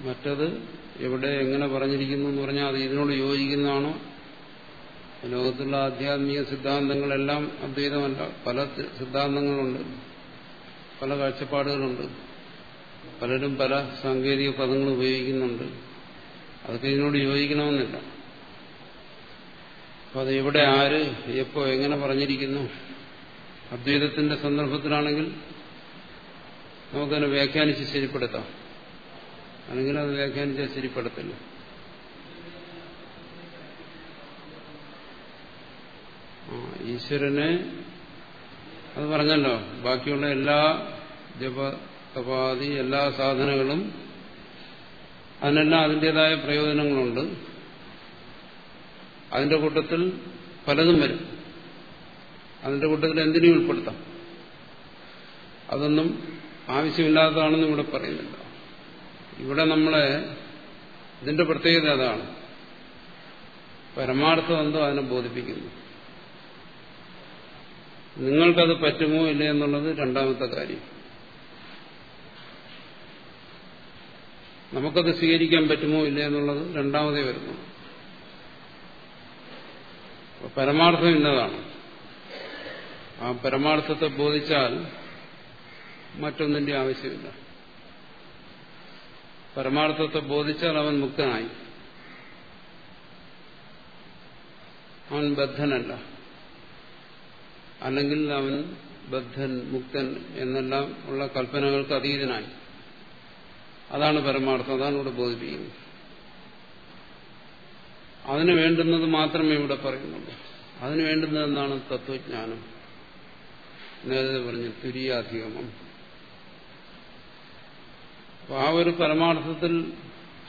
മറ്റത് എവിടെ എങ്ങനെ പറഞ്ഞിരിക്കുന്നു എന്ന് പറഞ്ഞാൽ അത് ഇതിനോട് യോജിക്കുന്നതാണോ? ലോകത്തുള്ള ആധ്യാത്മിക സിദ്ധാന്തങ്ങളെല്ലാം അദ്വൈതമല്ല. പല സിദ്ധാന്തങ്ങളുണ്ട്. പല കാഴ്ചപ്പാടുകളുണ്ട്. പലരും പല സാങ്കേതിക പദങ്ങൾ ഉപയോഗിക്കുന്നുണ്ട്. അതൊക്കെ ഇതിനോട് യോജിക്കണമെന്നില്ല. അപ്പൊ അത് എവിടെ ആര് എപ്പോ എങ്ങനെ പറഞ്ഞിരിക്കുന്നു? അദ്വൈതത്തിന്റെ സന്ദർഭത്തിലാണെങ്കിൽ നമുക്കതിനെ വ്യാഖ്യാനിച്ച് ശരിപ്പെടുത്താം. അല്ലെങ്കിൽ അത് വ്യാഖ്യാനിച്ചാൽ ശരിപ്പെടത്തില്ല? ഈശ്വരന് അത് പറഞ്ഞല്ലോ ബാക്കിയുള്ള എല്ലാ ജപ തപാതി എല്ലാ സാധനങ്ങളും അതിനെല്ലാം അതിന്റെതായ പ്രയോജനങ്ങളുണ്ട്. അതിന്റെ കൂട്ടത്തിൽ പലതും വരും. അതിന്റെ കൂട്ടത്തിൽ എന്തിനും ഉൾപ്പെടുത്താം. അതൊന്നും ആവശ്യമില്ലാത്തതാണെന്ന് ഇവിടെ പറയുന്നില്ല ഇവിടെ നമ്മളെ ഇതിന്റെ പ്രത്യേകത അതാണ്. പരമാർത്ഥം എന്തോ അതിനെ ബോധിപ്പിക്കുന്നു. നിങ്ങൾക്കത് പറ്റുമോ ഇല്ലേ എന്നുള്ളത് രണ്ടാമത്തെ കാര്യം. നമുക്കത് സ്വീകരിക്കാൻ പറ്റുമോ ഇല്ലേ എന്നുള്ളത് രണ്ടാമതേ വരുന്നു. പരമാർത്ഥം ഇന്നതാണ്. ആ പരമാർത്ഥത്തെ ബോധിച്ചാൽ മറ്റൊന്നിന്റെ ആവശ്യമില്ല. പരമാർത്ഥത്തെ ബോധിച്ചാൽ അവൻ മുക്തനായി. അവൻ ബദ്ധനല്ല. അല്ലെങ്കിൽ അവൻ ബദ്ധൻ മുക്തൻ എന്നെല്ലാം ഉള്ള കൽപ്പനകൾക്ക് അതീതനായി. അതാണ് പരമാർത്ഥം അതാണ് ഇവിടെ ബോധിപ്പിക്കുന്നത്. അതിന് വേണ്ടുന്നത് മാത്രമേ ഇവിടെ പറയുന്നുള്ളൂ. അതിന് വേണ്ടുന്നത് എന്താണ്? തത്വജ്ഞാനം. നേരത്തെ പറഞ്ഞു തുര്യാധിഗമം. അപ്പൊ ആ ഒരു പരമാർത്ഥത്തിൽ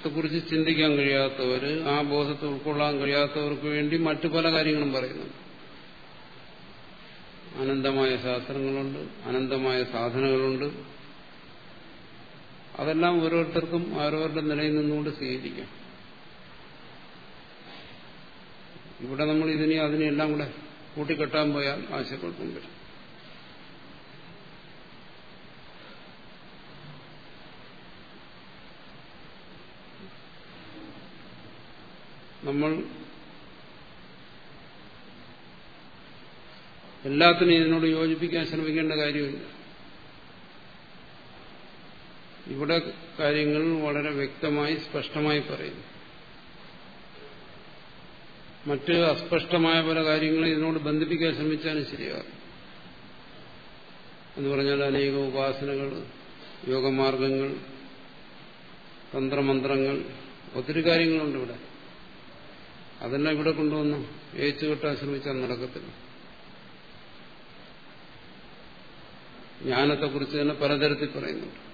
കുറിച്ച് ചിന്തിക്കാൻ കഴിയാത്തവർ ആ ബോധത്തെ ഉൾക്കൊള്ളാൻ കഴിയാത്തവർക്ക് വേണ്ടി മറ്റു പല കാര്യങ്ങളും പറയുന്നുണ്ട് അനന്തമായ ശാസ്ത്രങ്ങളുണ്ട് അനന്തമായ സാധനങ്ങളുണ്ട് അതെല്ലാം ഓരോരുത്തർക്കും അവരവരുടെ നിലയിൽ നിന്നുകൊണ്ട് സ്വീകരിക്കാം. ഇവിടെ നമ്മൾ ഇതിനെ അതിനെല്ലാം കൂടെ കൂട്ടിക്കെട്ടാൻ പോയാൽ ആശയക്കുഴപ്പം വരും. നമ്മൾ എല്ലാത്തിനും ഇതിനോട് യോജിപ്പിക്കാൻ ശ്രമിക്കേണ്ട കാര്യമില്ല. ഇവിടെ കാര്യങ്ങൾ വളരെ വ്യക്തമായി സ്പഷ്ടമായി പറയുന്നു. മറ്റ് അസ്പഷ്ടമായ പല കാര്യങ്ങളും ഇതിനോട് ബന്ധിപ്പിക്കാൻ ശ്രമിച്ചാലും ശരിയാകും. എന്ന് പറഞ്ഞാൽ അനേക ഉപാസനകൾ യോഗമാർഗങ്ങൾ തന്ത്രമന്ത്രങ്ങൾ ഒത്തിരി കാര്യങ്ങളുണ്ട് ഇവിടെ. അതെല്ലാം ഇവിടെ കൊണ്ടുവന്നു. ഏച്ചു കെട്ടാൻ ശ്രമിച്ചാൽ നടക്കത്തില്ല. ജ്ഞാനത്തെക്കുറിച്ച് തന്നെ പലതരത്തിൽ പറയുന്നുണ്ട്.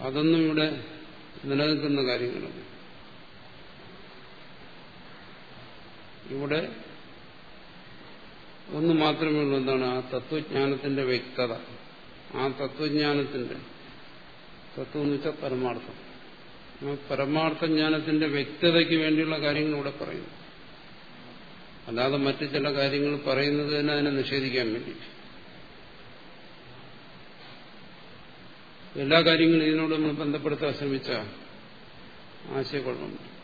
അതൊന്നും ഇവിടെ നിലനിൽക്കുന്ന കാര്യങ്ങളല്ല. ഇവിടെ ഒന്ന് മാത്രമേ ഉള്ളൂ. എന്താണ്? ആ തത്വജ്ഞാനത്തിന്റെ വ്യക്തത. ആ തത്വജ്ഞാനത്തിന്റെ തത്വം എന്ന് വെച്ചാൽ പരമാർത്ഥം. പരമാർത്ഥ ജ്ഞാനത്തിന്റെ വ്യക്തതയ്ക്ക് വേണ്ടിയുള്ള കാര്യങ്ങൾ ഇവിടെ പറയുന്നു. അല്ലാതെ മറ്റു ചില കാര്യങ്ങൾ പറയുന്നത് തന്നെ അതിനെ നിഷേധിക്കാൻ വേണ്ടി എല്ലാ കാര്യങ്ങളും ഇതിനോട് നമ്മൾ ബന്ധപ്പെടുത്താൻ ശ്രമിച്ച ആശയക്കുഴപ്പമുണ്ട്.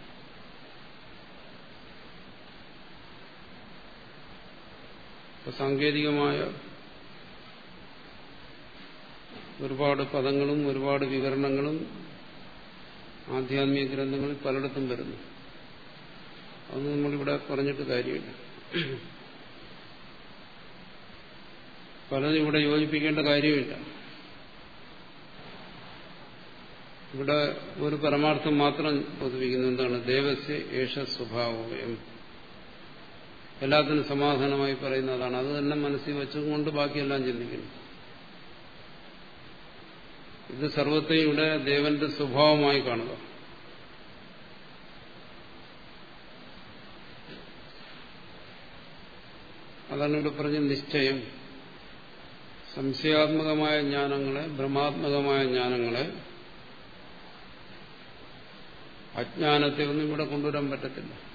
ഇപ്പൊ സാങ്കേതികമായ ഒരുപാട് പദങ്ങളും ഒരുപാട് വിവരണങ്ങളും ആധ്യാത്മിക ഗ്രന്ഥങ്ങളിൽ പലയിടത്തും വരുന്നു. അത് നമ്മളിവിടെ പറഞ്ഞിട്ട് കാര്യമില്ല. പലതും ഇവിടെ യോജിപ്പിക്കേണ്ട കാര്യമില്ല. ഇവിടെ ഒരു പരമാർത്ഥം മാത്രം പൊതുവിക്കുന്ന എന്താണ്? ദേവസ്യ ഏഷ സ്വഭാവം എല്ലാത്തിനും സമാധാനമായി പറയുന്നതാണ്. അത് തന്നെ മനസ്സിൽ വെച്ചുകൊണ്ട് ബാക്കിയെല്ലാം ചിന്തിക്കുന്നു. ഇത് സർവത്തെയും ഇവിടെ ദേവന്റെ സ്വഭാവമായി കാണുക. അതാണ് ഇവിടെ പറഞ്ഞ നിശ്ചയം. സംശയാത്മകമായ ജ്ഞാനങ്ങളെ ഭ്രമാത്മകമായ ജ്ഞാനങ്ങളെ അജ്ഞാനത്തെ ഒന്നും ഇവിടെ കൊണ്ടുവരാൻ പറ്റത്തില്ല.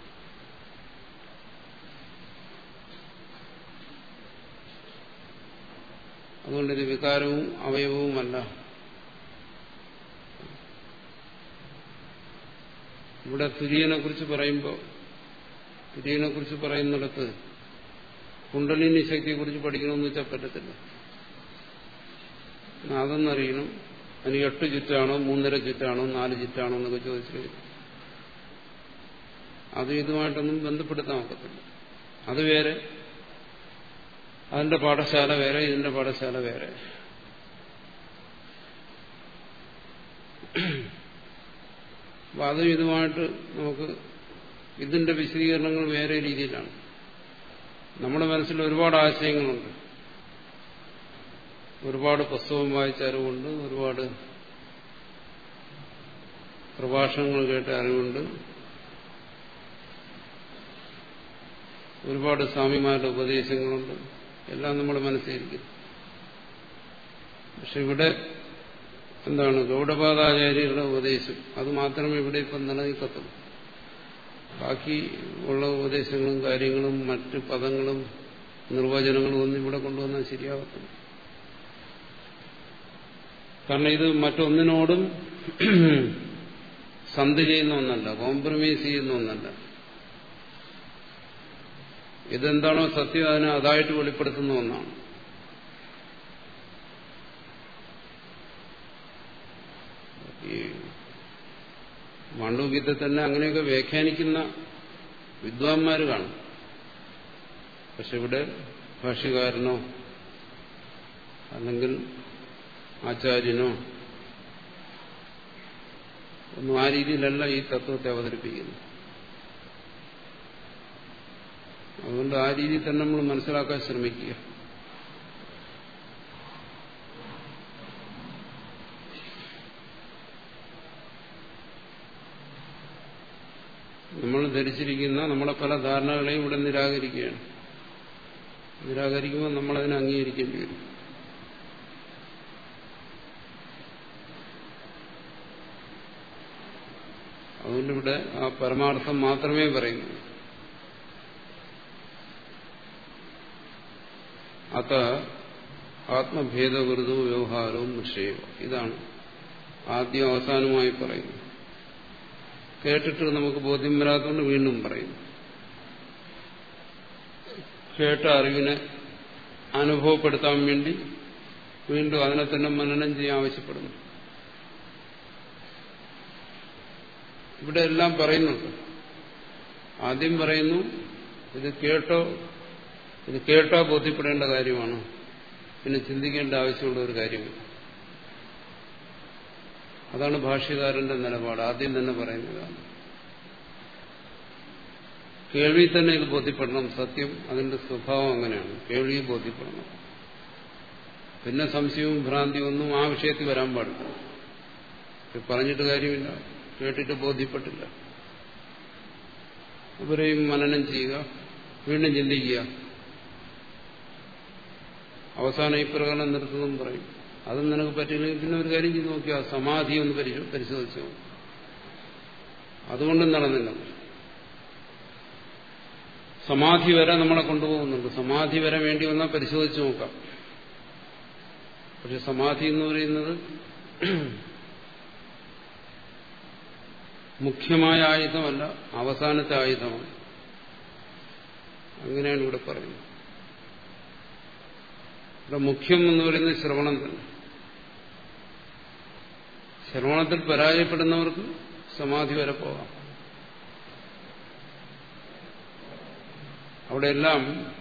അതുകൊണ്ട് വികാരവും അവയവവുമല്ല. ഇവിടെ തുര്യനെ കുറിച്ച് പറയുമ്പോൾ തുര്യനെ കുറിച്ച് പറയുന്നിടത്ത് കുണ്ടലിനി ശക്തിയെ കുറിച്ച് പഠിക്കണമെന്ന് വെച്ചാൽ പറ്റത്തില്ല. അതൊന്നറിയണം അതിന് എട്ട് ചുറ്റാണോ മൂന്നര ചുറ്റാണോ നാല് ചുറ്റാണോ എന്നൊക്കെ ചോദിച്ചു അത് ഇതുമായിട്ടൊന്നും ബന്ധപ്പെടുത്താൻ ഒക്കത്തില്ല. അത് വേറെ. അതിന്റെ പാഠശാല വേറെ ഇതിന്റെ പാഠശാല വേറെ. അപ്പൊ അതും ഇതുമായിട്ട് നമുക്ക് ഇതിന്റെ വിശദീകരണങ്ങൾ വേറെ രീതിയിലാണ്. നമ്മുടെ മനസ്സിൽ ഒരുപാട് ആശയങ്ങളുണ്ട്. ഒരുപാട് പുസ്തകം വായിച്ച അറിവുണ്ട് ഒരുപാട് പ്രഭാഷണങ്ങൾ കേട്ട അറിവുണ്ട്. ഒരുപാട് സ്വാമിമാരുടെ ഉപദേശങ്ങളുണ്ട്. എല്ലാം നമ്മുടെ മനസ്സിലിരിക്കുന്നു പക്ഷെ ഇവിടെ എന്താണ്? ഗൗഡപാദാചാര്യരുടെ ഉപദേശം. അത് മാത്രമേ ഇവിടെ ഇപ്പം നിലനിൽക്കത്തുള്ളൂ. ബാക്കി ഉള്ള ഉപദേശങ്ങളും കാര്യങ്ങളും മറ്റ് പദങ്ങളും നിർവചനങ്ങളും ഒന്നും ഇവിടെ കൊണ്ടുവന്നാൽ ശരിയാകത്തില്ല കാരണം ഇത് മറ്റൊന്നിനോടും സന്ധി ചെയ്യുന്ന ഒന്നല്ല കോംപ്രമൈസ് ചെയ്യുന്ന ഒന്നല്ല. ഇതെന്താണോ സത്യം അതിനെ അതായിട്ട് വെളിപ്പെടുത്തുന്ന ഒന്നാണ് ഈ മാണ്ഡവ്യത്തെ തന്നെ അങ്ങനെയൊക്കെ വ്യാഖ്യാനിക്കുന്ന വിദ്വാൻമാർ കാണും. പക്ഷെ ഇവിടെ ഭാഷകാരനോ അല്ലെങ്കിൽ ആചാര്യനോ ഒന്നും ആ രീതിയിലല്ല ഈ തത്വത്തെ അവതരിപ്പിക്കുന്നത്. അതുകൊണ്ട് ആ രീതിയിൽ തന്നെ നമ്മൾ മനസ്സിലാക്കാൻ ശ്രമിക്കുക. നമ്മൾ ധരിച്ചിരിക്കുന്ന നമ്മളെ പല ധാരണകളെയും ഇവിടെ നിരാകരിക്കുകയാണ്. നിരാകരിക്കുമ്പോൾ നമ്മളതിനെ അംഗീകരിക്കേണ്ടി വരും. അതുകൊണ്ട് ഇവിടെ ആ പരമാർത്ഥം മാത്രമേ പറയുന്നു. അത ആത്മഭേദകൃതവും വ്യവഹാരവും നിക്ഷേപം ഇതാണ് ആദ്യം അവസാനമായി പറയുന്നത്. കേട്ടിട്ട് നമുക്ക് ബോധ്യം വരാത്തതുകൊണ്ട് വീണ്ടും പറയും. കേട്ട അറിവിനെ അനുഭവപ്പെടുത്താൻ വേണ്ടി വീണ്ടും അതിനെ തന്നെ മനനം ചെയ്യാൻ ആവശ്യപ്പെടുന്നു. ഇവിടെ എല്ലാം പറയുന്നുണ്ട്. ആദ്യം പറയുന്നു ഇത് കേട്ടോ ഇത് കേട്ടോ ബോധ്യപ്പെടേണ്ട കാര്യമാണ്. പിന്നെ ചിന്തിക്കേണ്ട ആവശ്യമുള്ള ഒരു കാര്യമില്ല. അതാണ് ഭാഷ്യകാരന്റെ നിലപാട്. ആദ്യം തന്നെ പറയുന്നതാണ് കേൾവി തന്നെ ഇത് ബോധ്യപ്പെടണം. സത്യം അതിന്റെ സ്വഭാവം അങ്ങനെയാണ്. കേൾവി ബോധ്യപ്പെടണം. പിന്നെ സംശയവും ഭ്രാന്തിയും ഒന്നും ആ വിഷയത്തിൽ വരാൻ പാടില്ല. പറഞ്ഞിട്ട് കാര്യമില്ല. കേട്ടിട്ട് ബോധ്യപ്പെട്ടില്ല. ഇവരെയും മനനം ചെയ്യുക വീണ്ടും ചിന്തിക്കുക. അവസാനം പ്രകടനം നിർത്തുന്നതും പറയും. അതും നിനക്ക് പറ്റില്ല. പിന്നെ ഒരു കാര്യം ചെയ്ത് നോക്കിയാൽ സമാധി ഒന്ന് പരിശോധിച്ചു. അതുകൊണ്ടും നടന്നില്ല. സമാധി വരെ നമ്മളെ കൊണ്ടുപോകുന്നുണ്ട്. സമാധി വരെ വേണ്ടി വന്നാൽ പരിശോധിച്ചു നോക്കാം. പക്ഷെ സമാധി എന്ന് പറയുന്നത് മുഖ്യമായ ആയുധമല്ല അവസാനത്തെ ആയുധമാണ്. അങ്ങനെയാണ് ഇവിടെ പറയുന്നത്. ഇവിടെ മുഖ്യം എന്ന് പറയുന്നത് ശ്രവണം തന്നെ. ശ്രവണത്തിൽ പരാജയപ്പെടുന്നവർക്ക് സമാധി വരെ പോകാം. അവിടെയെല്ലാം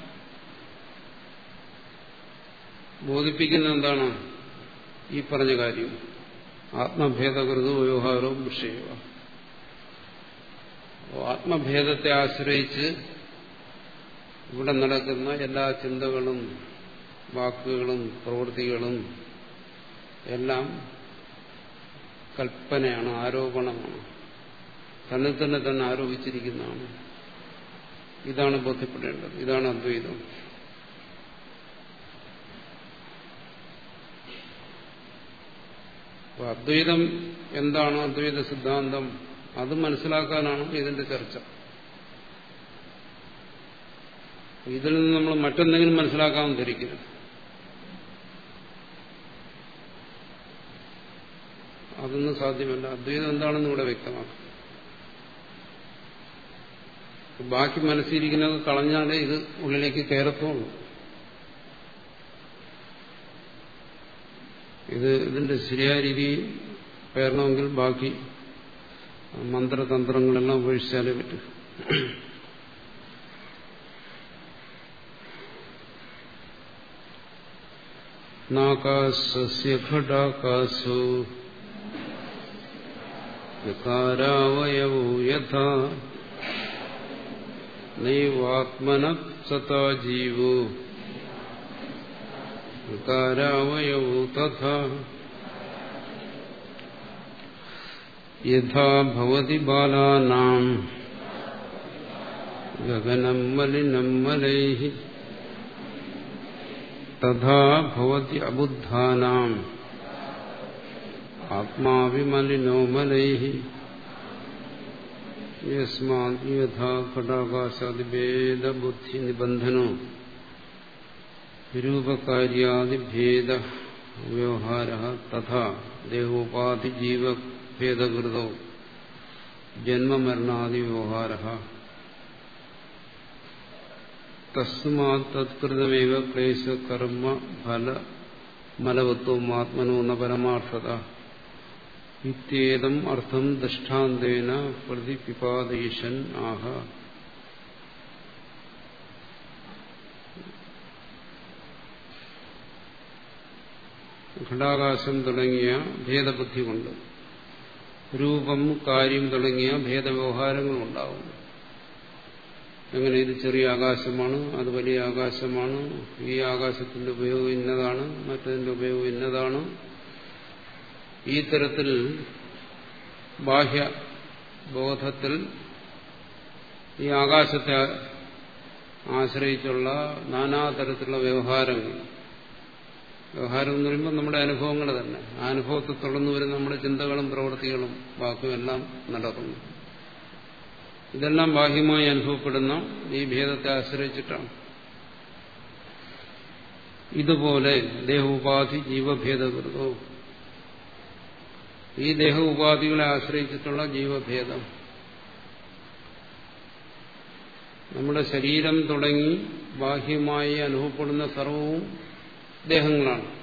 ബോധിപ്പിക്കുന്ന എന്താണ്? ഈ പറഞ്ഞ കാര്യം. ആത്മഭേദകൃതവും വ്യവഹാരവും വിഷയവും. ആത്മഭേദത്തെ ആശ്രയിച്ച് ഇവിടെ നടക്കുന്ന എല്ലാ ചിന്തകളും വാക്കുകളും പ്രവൃത്തികളും എല്ലാം കൽപ്പനയാണ് ആരോപണമാണ്. തന്നെ തന്നെ തന്നെ ആരോപിച്ചിരിക്കുന്നതാണ്. ഇതാണ് ബോധ്യപ്പെടേണ്ടത്. ഇതാണ് അദ്വൈതം. അദ്വൈതം എന്താണ് അദ്വൈത സിദ്ധാന്തം അത് മനസ്സിലാക്കാനാണ് ഇതിന്റെ ചർച്ച. ഇതിൽ നിന്ന് നമ്മൾ മറ്റെന്തെങ്കിലും മനസ്സിലാക്കാൻ ധരിക്കരുത് അതൊന്നും സാധ്യമല്ല. അദ്വൈതം എന്താണെന്ന് ഇവിടെ വ്യക്തമാക്കും. ബാക്കി മനസ്സിരിക്കുന്നത് കളഞ്ഞാലേ ഇത് ഉള്ളിലേക്ക് കയറത്തുള്ളൂ. ഇത് ഇതിന്റെ ശരിയായ രീതിയിൽ കയറണമെങ്കിൽ ബാക്കി മന്ത്രതന്ത്രങ്ങളെല്ലാം ഉപേക്ഷിച്ചാലേ പറ്റൂ. നാകാശസ്യ ഘടാകാശോ വികാരാവയവോ യഥാ നൈവാത്മന സതാ ജീവോ വികാരാവയവോ തഥാ യഥാ ഭവതി ബാലാനാം ഗഗനം മലിനം മലൈः തഥാ ഭവതി അബുദ്ധാനാം ആത്മാവിമലിനോ മലൈः യസ്മാത് യഥാ ഘടാകാശാദിഭേദബുദ്ധി നിബന്ധനോ രൂപകാര്യാദിഭേദ വ്യവഹാര തഥാ ദേഹോപാധിജീവഭേദകൃതോ ജന്മമരണാദി വ്യവഹാര തസ്മാത് തത്കൃതമേവ ക്ലേശ കർമ്മ ഫല മലവത്വം ആത്മനോ ന പരമാർത്ഥത ഇത്യേതം അർത്ഥം ദൃഷ്ടാന്തേന പ്രതിപിപാദീശൻ ആഹ ഘടാകാശം തുടങ്ങിയ ഭേദബുദ്ധി കൊണ്ട് രൂപം കാര്യം തുടങ്ങിയ ഭേദവ്യവഹാരങ്ങളുണ്ടാവും എങ്ങനെ ഇത് ചെറിയ ആകാശമാണ് അത് വലിയ ആകാശമാണ് ഈ ആകാശത്തിന്റെ ഉപയോഗം ഇന്നതാണ് മറ്റതിന്റെ ഉപയോഗം ഇന്നതാണ് ഈ തരത്തിൽ ബാഹ്യ ബോധത്തിൽ ഈ ആകാശത്തെ ആശ്രയിച്ചുള്ള നാനാതരത്തിലുള്ള വ്യവഹാരങ്ങൾ. വ്യവഹാരം എന്ന് പറയുമ്പോൾ നമ്മുടെ അനുഭവങ്ങൾ തന്നെ. ആ അനുഭവത്തെ തുടർന്ന് വരുന്ന നമ്മുടെ ചിന്തകളും പ്രവൃത്തികളും വാക്കും എല്ലാം നടക്കുന്നു. ഇതെല്ലാം ബാഹ്യമായി അനുഭവപ്പെടുന്ന ഈ ഭേദത്തെ ആശ്രയിച്ചിട്ടാണ്. ഇതുപോലെ ദേഹോപാധി ജീവഭേദകൃതോ ഈ ദേഹ ഉപാധികളെ ആശ്രയിച്ചിട്ടുള്ള ജീവഭേദം. നമ്മുടെ ശരീരം തുടങ്ങി ബാഹ്യമായി അനുഭവപ്പെടുന്ന സർവവും ദേഹങ്ങളാണ്.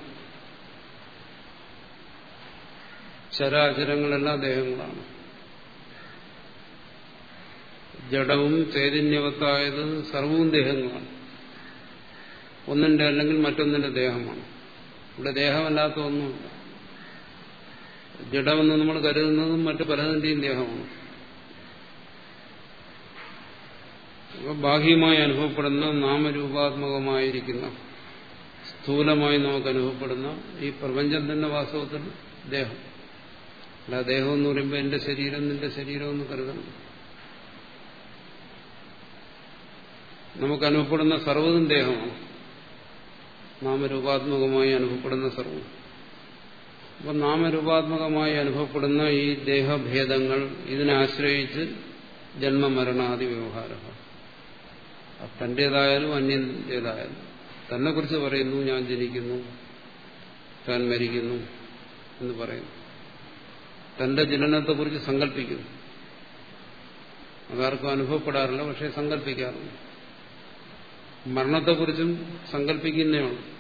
ചരാചരങ്ങളെല്ലാം ദേഹങ്ങളാണ്. ജഡവും ചൈതന്യവത്തായത് സർവവും ദേഹങ്ങളാണ്. ഒന്നിന്റെ അല്ലെങ്കിൽ മറ്റൊന്നിന്റെ ദേഹമാണ്. ഇവിടെ ദേഹമല്ലാത്ത ഒന്നുമില്ല. ജഡമെന്ന് നമ്മൾ കരുതുന്നതും മറ്റു പലതിന്റെയും ദേഹമാണ്. ബാഹ്യമായി അനുഭവപ്പെടുന്ന നാമരൂപാത്മകമായിരിക്കുന്ന സ്ഥൂലമായി നമുക്ക് അനുഭവപ്പെടുന്ന ഈ പ്രപഞ്ചം തന്നെ വാസ്തവത്തിൽ ദേഹം. അല്ല ദേഹം എന്ന് പറയുമ്പോൾ എന്റെ ശരീരം നിന്റെ ശരീരം എന്ന് കരുതണം. നമുക്ക് അനുഭവപ്പെടുന്ന സർവതും ദേഹമാണ്. നാമരൂപാത്മകമായി അനുഭവപ്പെടുന്ന സർവം. അപ്പം നാമരൂപാത്മകമായി അനുഭവപ്പെടുന്ന ഈ ദേഹഭേദങ്ങൾ ഇതിനെ ആശ്രയിച്ച് ജന്മമരണാദി വ്യവഹാരം തന്റേതായാലും അന്യന്റേതായാലും. തന്നെ കുറിച്ച് പറയുന്നു ഞാൻ ജനിക്കുന്നു താൻ മരിക്കുന്നു എന്ന് പറയുന്നു. തന്റെ ജനനത്തെക്കുറിച്ച് സങ്കല്പിക്കുന്നു. അതാർക്കും അനുഭവപ്പെടാറില്ല പക്ഷെ സങ്കല്പിക്കാറുണ്ട്. മരണത്തെക്കുറിച്ചും സങ്കല്പിക്കുന്നേയുള്ളൂ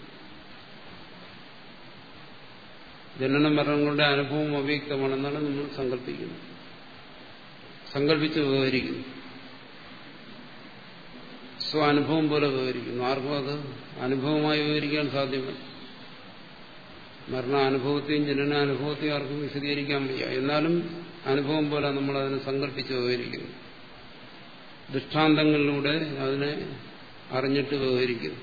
ജനന മരണങ്ങളുടെ അനുഭവം അവ്യക്തമാണെന്നാണ് നമ്മൾ സങ്കല്പിക്കുന്നത്. സങ്കല്പിച്ച് വിവരിക്കുന്നു സ്വാനുഭവം പോലെ വിവരിക്കുന്നു ആർക്കും അത് അനുഭവമായി വിവരിക്കാൻ സാധ്യമല്ല. മരണാനുഭവത്തെയും ജനനാനുഭവത്തെയും ആർക്കും വിശദീകരിക്കാൻ വയ്യ. എന്നാലും അനുഭവം പോലെ നമ്മൾ അതിനെ സങ്കല്പിച്ച് വിവരിക്കുന്നു ദൃഷ്ടാന്തങ്ങളിലൂടെ അതിനെ അറിഞ്ഞിട്ട് വിവരിക്കുന്നു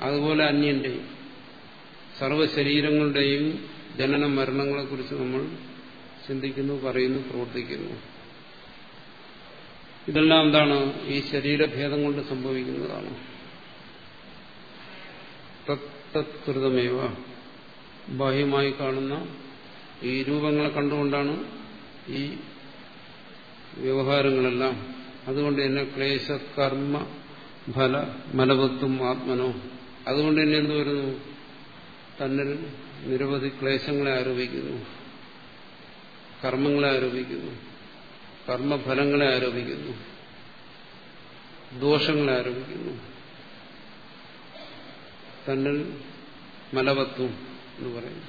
അതുപോലെ അന്യന്റെയും. സർവശരീരങ്ങളുടെയും ജനന മരണങ്ങളെക്കുറിച്ച് നമ്മൾ ചിന്തിക്കുന്നു പറയുന്നു പ്രവർത്തിക്കുന്നു. ഇതെല്ലാം എന്താണ്? ഈ ശരീരഭേദം കൊണ്ട് സംഭവിക്കുന്നതാണ്. തത്കൃതമേവ. ബാഹ്യമായി കാണുന്ന ഈ രൂപങ്ങളെ കണ്ടുകൊണ്ടാണ് ഈ വ്യവഹാരങ്ങളെല്ലാം. അതുകൊണ്ട് തന്നെ ക്ലേശകർമ്മ ഫല മലവത്വം ആത്മനോ. അതുകൊണ്ട് തന്നെ എന്ത് വരുന്നു? തന്നിൽ നിരവധി ക്ലേശങ്ങളെ ആരോപിക്കുന്നു. കർമ്മങ്ങളെ ആരോപിക്കുന്നു. കർമ്മഫലങ്ങളെ ആരോപിക്കുന്നു. ദോഷങ്ങളെ ആരോപിക്കുന്നു. തന്നിൽ മലവത്വം എന്ന് പറയുന്നു.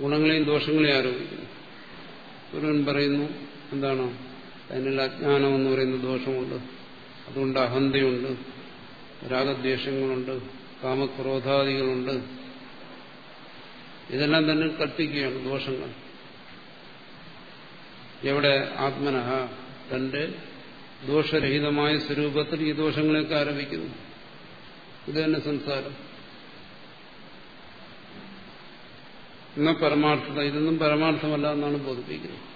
ഗുണങ്ങളെയും ദോഷങ്ങളെയും ആരോപിക്കുന്നു. ഒരുവൻ പറയുന്നു എന്താണ്? തന്നിൽ അജ്ഞാനം എന്ന് പറയുന്ന ദോഷമുണ്ട്. അതുകൊണ്ട് അഹന്തയുണ്ട്. രാഗദ്വേഷങ്ങളുണ്ട്. കാമക്രോധാദികളുണ്ട്. ഇതെല്ലാം തന്നെ കൽപ്പിക്കുകയാണ് ദോഷങ്ങൾ. എവിടെ ആത്മനഹ? തന്റെ ദോഷരഹിതമായ സ്വരൂപത്തിൽ ഈ ദോഷങ്ങളെയൊക്കെ ആരംഭിക്കുന്നു. ഇത് തന്നെ സംസാരം. എന്ന പരമാർത്ഥത ഇതൊന്നും പരമാർത്ഥമല്ല എന്നാണ് ബോധിപ്പിക്കുന്നത്.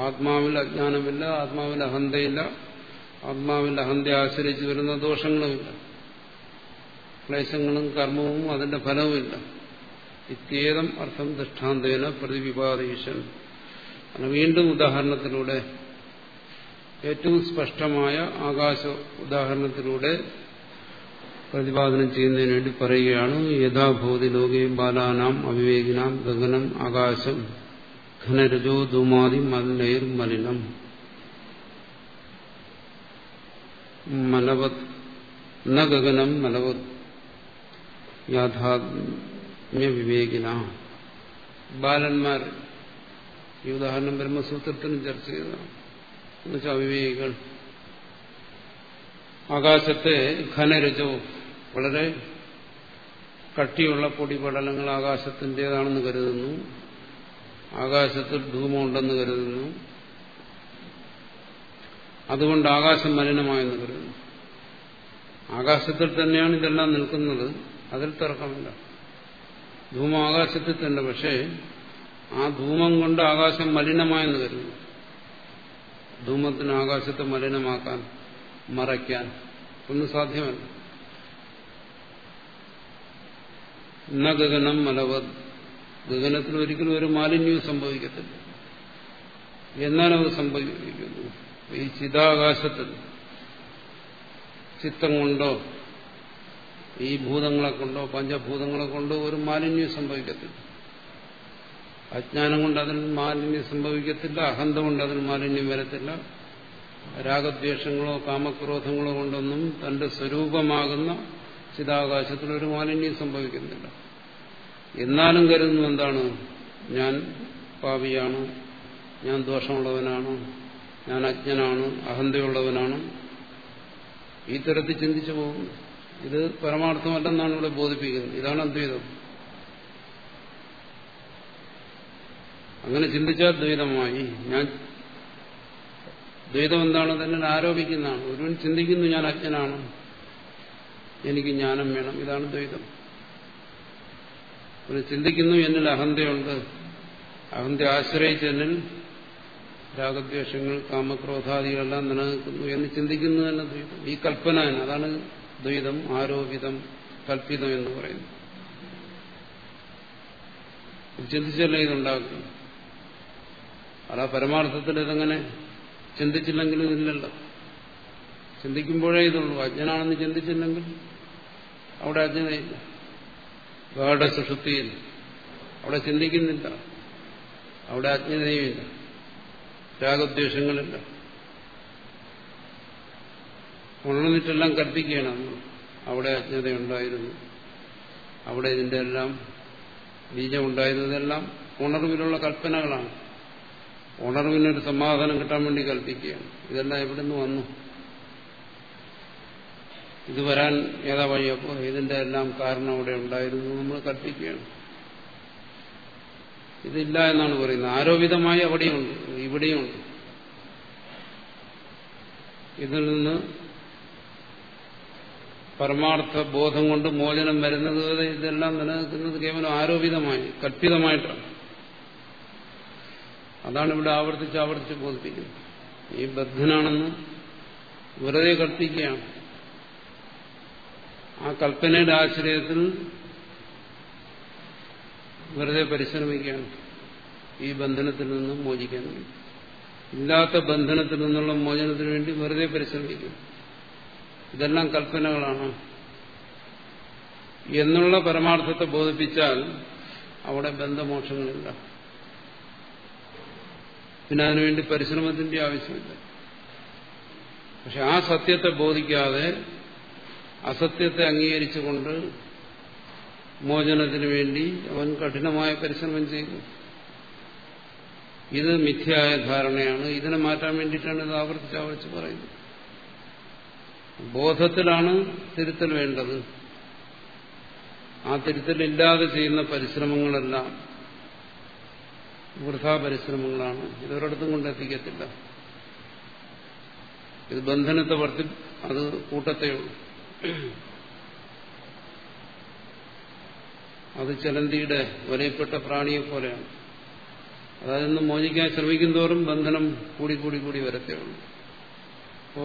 ആത്മാവിൽ അജ്ഞാനമില്ല ആത്മാവിൽ അഹന്തയില്ല ആത്മാവിൽ അഹന്തയെ ആശ്രയിച്ച് വരുന്ന ദോഷങ്ങളുമില്ല. ക്ലേശങ്ങളും കർമ്മവും അതിന്റെ ഫലവുമില്ല. ഇത്യേതം അർത്ഥം ദൃഷ്ടാന്തേന പ്രതിവിപാദീശൻ. വീണ്ടും ഉദാഹരണത്തിലൂടെ ഏറ്റവും സ്പഷ്ടമായ ആകാശ ഉദാഹരണത്തിലൂടെ പ്രതിപാദനം ചെയ്യുന്നതിന് വേണ്ടി പറയുകയാണ് യഥാഭൂതി ലോകേ ബാലാനാം അവിവേകിനാം ഗഗനം ആകാശം ഘനരജോ മലിനൈർ മലിനം. മലവത് ന ഗഗനം മലവത് യാഥാത്മ്യവിവേകിന. ബാലന്മാർ ഈ ഉദാഹരണം ബ്രഹ്മസൂത്രത്തിനും ചർച്ച ചെയ്തതാണ് എന്നുവെച്ചാൽ അവിവേകികൾ ആകാശത്തെ ഘനരജോ വളരെ കട്ടിയുള്ള പൊടിപടലങ്ങൾ ആകാശത്തിന്റെതാണെന്ന് കരുതുന്നു. ആകാശത്തിൽ ധൂമമുണ്ടെന്ന് കരുതുന്നു. അതുകൊണ്ട് ആകാശം മലിനമായെന്ന് കരുതുന്നു ആകാശത്തിൽ തന്നെയാണ് ഇതെല്ലാം നിൽക്കുന്നത്. അതിൽ തർക്കമില്ല. ധൂമം ആകാശത്തിൽ തന്നെ പക്ഷേ ആ ധൂമം കൊണ്ട് ആകാശം മലിനമായെന്ന് കരുതുന്നു ധൂമത്തിന് ആകാശത്തെ മലിനമാക്കാൻ മറയ്ക്കാൻ ഒന്നും സാധ്യമല്ല. ന ഗഗനം മലവത്. ഗഗനത്തിൽ ഒരിക്കലും ഒരു മാലിന്യവും സംഭവിക്കത്തില്ല. എന്നാലത് സംഭവിക്കുന്നു. ഈ ചിതാകാശത്തിൽ ചിത്തം കൊണ്ടോ ഈ ഭൂതങ്ങളെ കൊണ്ടോ പഞ്ചഭൂതങ്ങളെ കൊണ്ടോ ഒരു മാലിന്യം സംഭവിക്കത്തില്ല. അജ്ഞാനം കൊണ്ട് അതിന് മാലിന്യം സംഭവിക്കത്തില്ല അഹന്തം കൊണ്ട് അതിന് മാലിന്യം വരത്തില്ല. രാഗദ്വേഷങ്ങളോ കാമക്രോധങ്ങളോ കൊണ്ടൊന്നും തന്റെ സ്വരൂപമാകുന്ന ചിതാകാശത്തിൽ ഒരു മാലിന്യം സംഭവിക്കുന്നില്ല. എന്നാലും കരുതുന്നു എന്താണ്? ഞാൻ പാവിയാണ് ഞാൻ ദോഷമുള്ളവനാണ് ഞാൻ അജ്ഞനാണ് അഹന്തയുള്ളവനാണ്. ഈ തരത്തിൽ ചിന്തിച്ചു പോകും ഇത് പരമാർത്ഥമല്ലെന്നാണ് ഇവിടെ ബോധിപ്പിക്കുന്നത്. ഇതാണ് അദ്വൈതം. അങ്ങനെ ചിന്തിച്ചാൽ ദ്വൈതമായി. ഞാൻ ദ്വൈതം എന്താണ്? തന്നെ ആരോപിക്കുന്നതാണ്. ഒരുവൻ ചിന്തിക്കുന്നു ഞാൻ അജ്ഞനാണ്. എനിക്ക് ജ്ഞാനം വേണം. ഇതാണ് ദ്വൈതം. ഒരു ചിന്തിക്കുന്നു എന്നിൽ അഹന്തയുണ്ട്. അഹന്ത ആശ്രയിച്ച് എന്നിൽ രാഗദ്വേഷങ്ങൾ കാമക്രോധാദികളെല്ലാം നിലനിൽക്കുന്നു എന്ന് ചിന്തിക്കുന്നത് തന്നെ ദ്വൈതം. ഈ കൽപ്പന തന്നെ അതാണ് ദ്വൈതം ആരോപിതം കൽപ്പിതം എന്ന് പറയുന്നത്. ചിന്തിച്ചല്ലേ ഇതുണ്ടാക്കും അല്ല പരമാർത്ഥത്തിൽ ഇതങ്ങനെ ചിന്തിച്ചില്ലെങ്കിലും ഇല്ലല്ലോ ചിന്തിക്കുമ്പോഴേ ഇതുള്ളൂ. അജ്ഞനാണെന്ന് ചിന്തിച്ചില്ലെങ്കിൽ അവിടെ അജ്ഞനയില്ല. ഗാഠ സുഷുപ്തിയിൽ അവിടെ ചിന്തിക്കുന്നില്ല. അവിടെ അജ്ഞതയുമില്ല രാഗദ്വേഷങ്ങളില്ല ഉണർന്നിട്ടെല്ലാം കൽപ്പിക്കുകയാണ് നമ്മൾ അവിടെ അജ്ഞതയുണ്ടായിരുന്നു അവിടെ ഇതിന്റെ എല്ലാം ബീജമുണ്ടായിരുന്നതെല്ലാം ഉണർവിലുള്ള കൽപ്പനകളാണ്. ഉണർവിനൊരു സമാധാനം കിട്ടാൻ വേണ്ടി കൽപ്പിക്കുകയാണ്. ഇതെല്ലാം എവിടെ നിന്ന് വന്നു? ഇത് വരാൻ ഏതാ വഴിയപ്പോ ഇതിന്റെ എല്ലാം കാരണം അവിടെ ഉണ്ടായിരുന്നു നമ്മൾ കൽപ്പിക്കുകയാണ്. ഇതില്ല എന്നാണ് പറയുന്നത്. ആരോപിതമായി അവിടെയുണ്ട്. ഇവിടെയുണ്ട്. ഇതിൽ നിന്ന് പരമാർത്ഥ ബോധം കൊണ്ട് മോചനം വരുന്നത് വരെ ഇതെല്ലാം നിലനിൽക്കുന്നത് കേവലം ആരോപിതമായി കൽപ്പിതമായിട്ടാണ്. അതാണ് ഇവിടെ ആവർത്തിച്ച് ആവർത്തിച്ച് ബോധിപ്പിക്കുന്നത്. ഈ ബദ്ധനാണെന്ന് വെറുതെ കൽപ്പിക്കുകയാണ്. ആ കൽപ്പനയുടെ ആശ്രയത്തിൽ വെറുതെ പരിശ്രമിക്കുകയാണ് ഈ ബന്ധനത്തിൽ നിന്നും മോചിക്കാൻ ഇല്ലാത്ത ബന്ധനത്തിൽ നിന്നുള്ള മോചനത്തിന് വേണ്ടി വെറുതെ പരിശ്രമിക്കും ഇതെല്ലാം കൽപ്പനകളാണ്. എന്നുള്ള പരമാർത്ഥത്തെ ബോധിപ്പിച്ചാൽ അവിടെ ബന്ധമോക്ഷങ്ങളില്ല. പിന്നെ അതിനുവേണ്ടി പരിശ്രമത്തിന്റെ ആവശ്യമില്ല. പക്ഷെ ആ സത്യത്തെ ബോധിക്കാതെ അസത്യത്തെ അംഗീകരിച്ചുകൊണ്ട് മോചനത്തിന് വേണ്ടി അവൻ കഠിനമായ പരിശ്രമം ചെയ്തു. ഇത് മിഥ്യയായ ധാരണയാണ്. ഇതിനെ മാറ്റാൻ വേണ്ടിയിട്ടാണ് ഇത് ആവർത്തിച്ച് ആവർത്തിച്ച് പറയുന്നത്. ബോധത്തിലാണ് തിരുത്തൽ വേണ്ടത്. ആ തിരുത്തലില്ലാതെ ചെയ്യുന്ന പരിശ്രമങ്ങളെല്ലാം വൃഥാ പരിശ്രമങ്ങളാണ്. ഇതൊരിടത്തും കൊണ്ടെത്തിക്കത്തില്ല. ഇത് ബന്ധനത്തെ വർത്തി അത് കൂട്ടത്തേ ഉള്ളൂ അത് ചലന്തിയുടെ വലയപ്പെട്ട പ്രാണിയെ പോലെയാണ്. അതായത് നിന്ന് മോചിക്കാൻ ശ്രമിക്കും തോറും ബന്ധനം കൂടി കൂടി കൂടി വരത്തേ ഉള്ളൂ അപ്പോ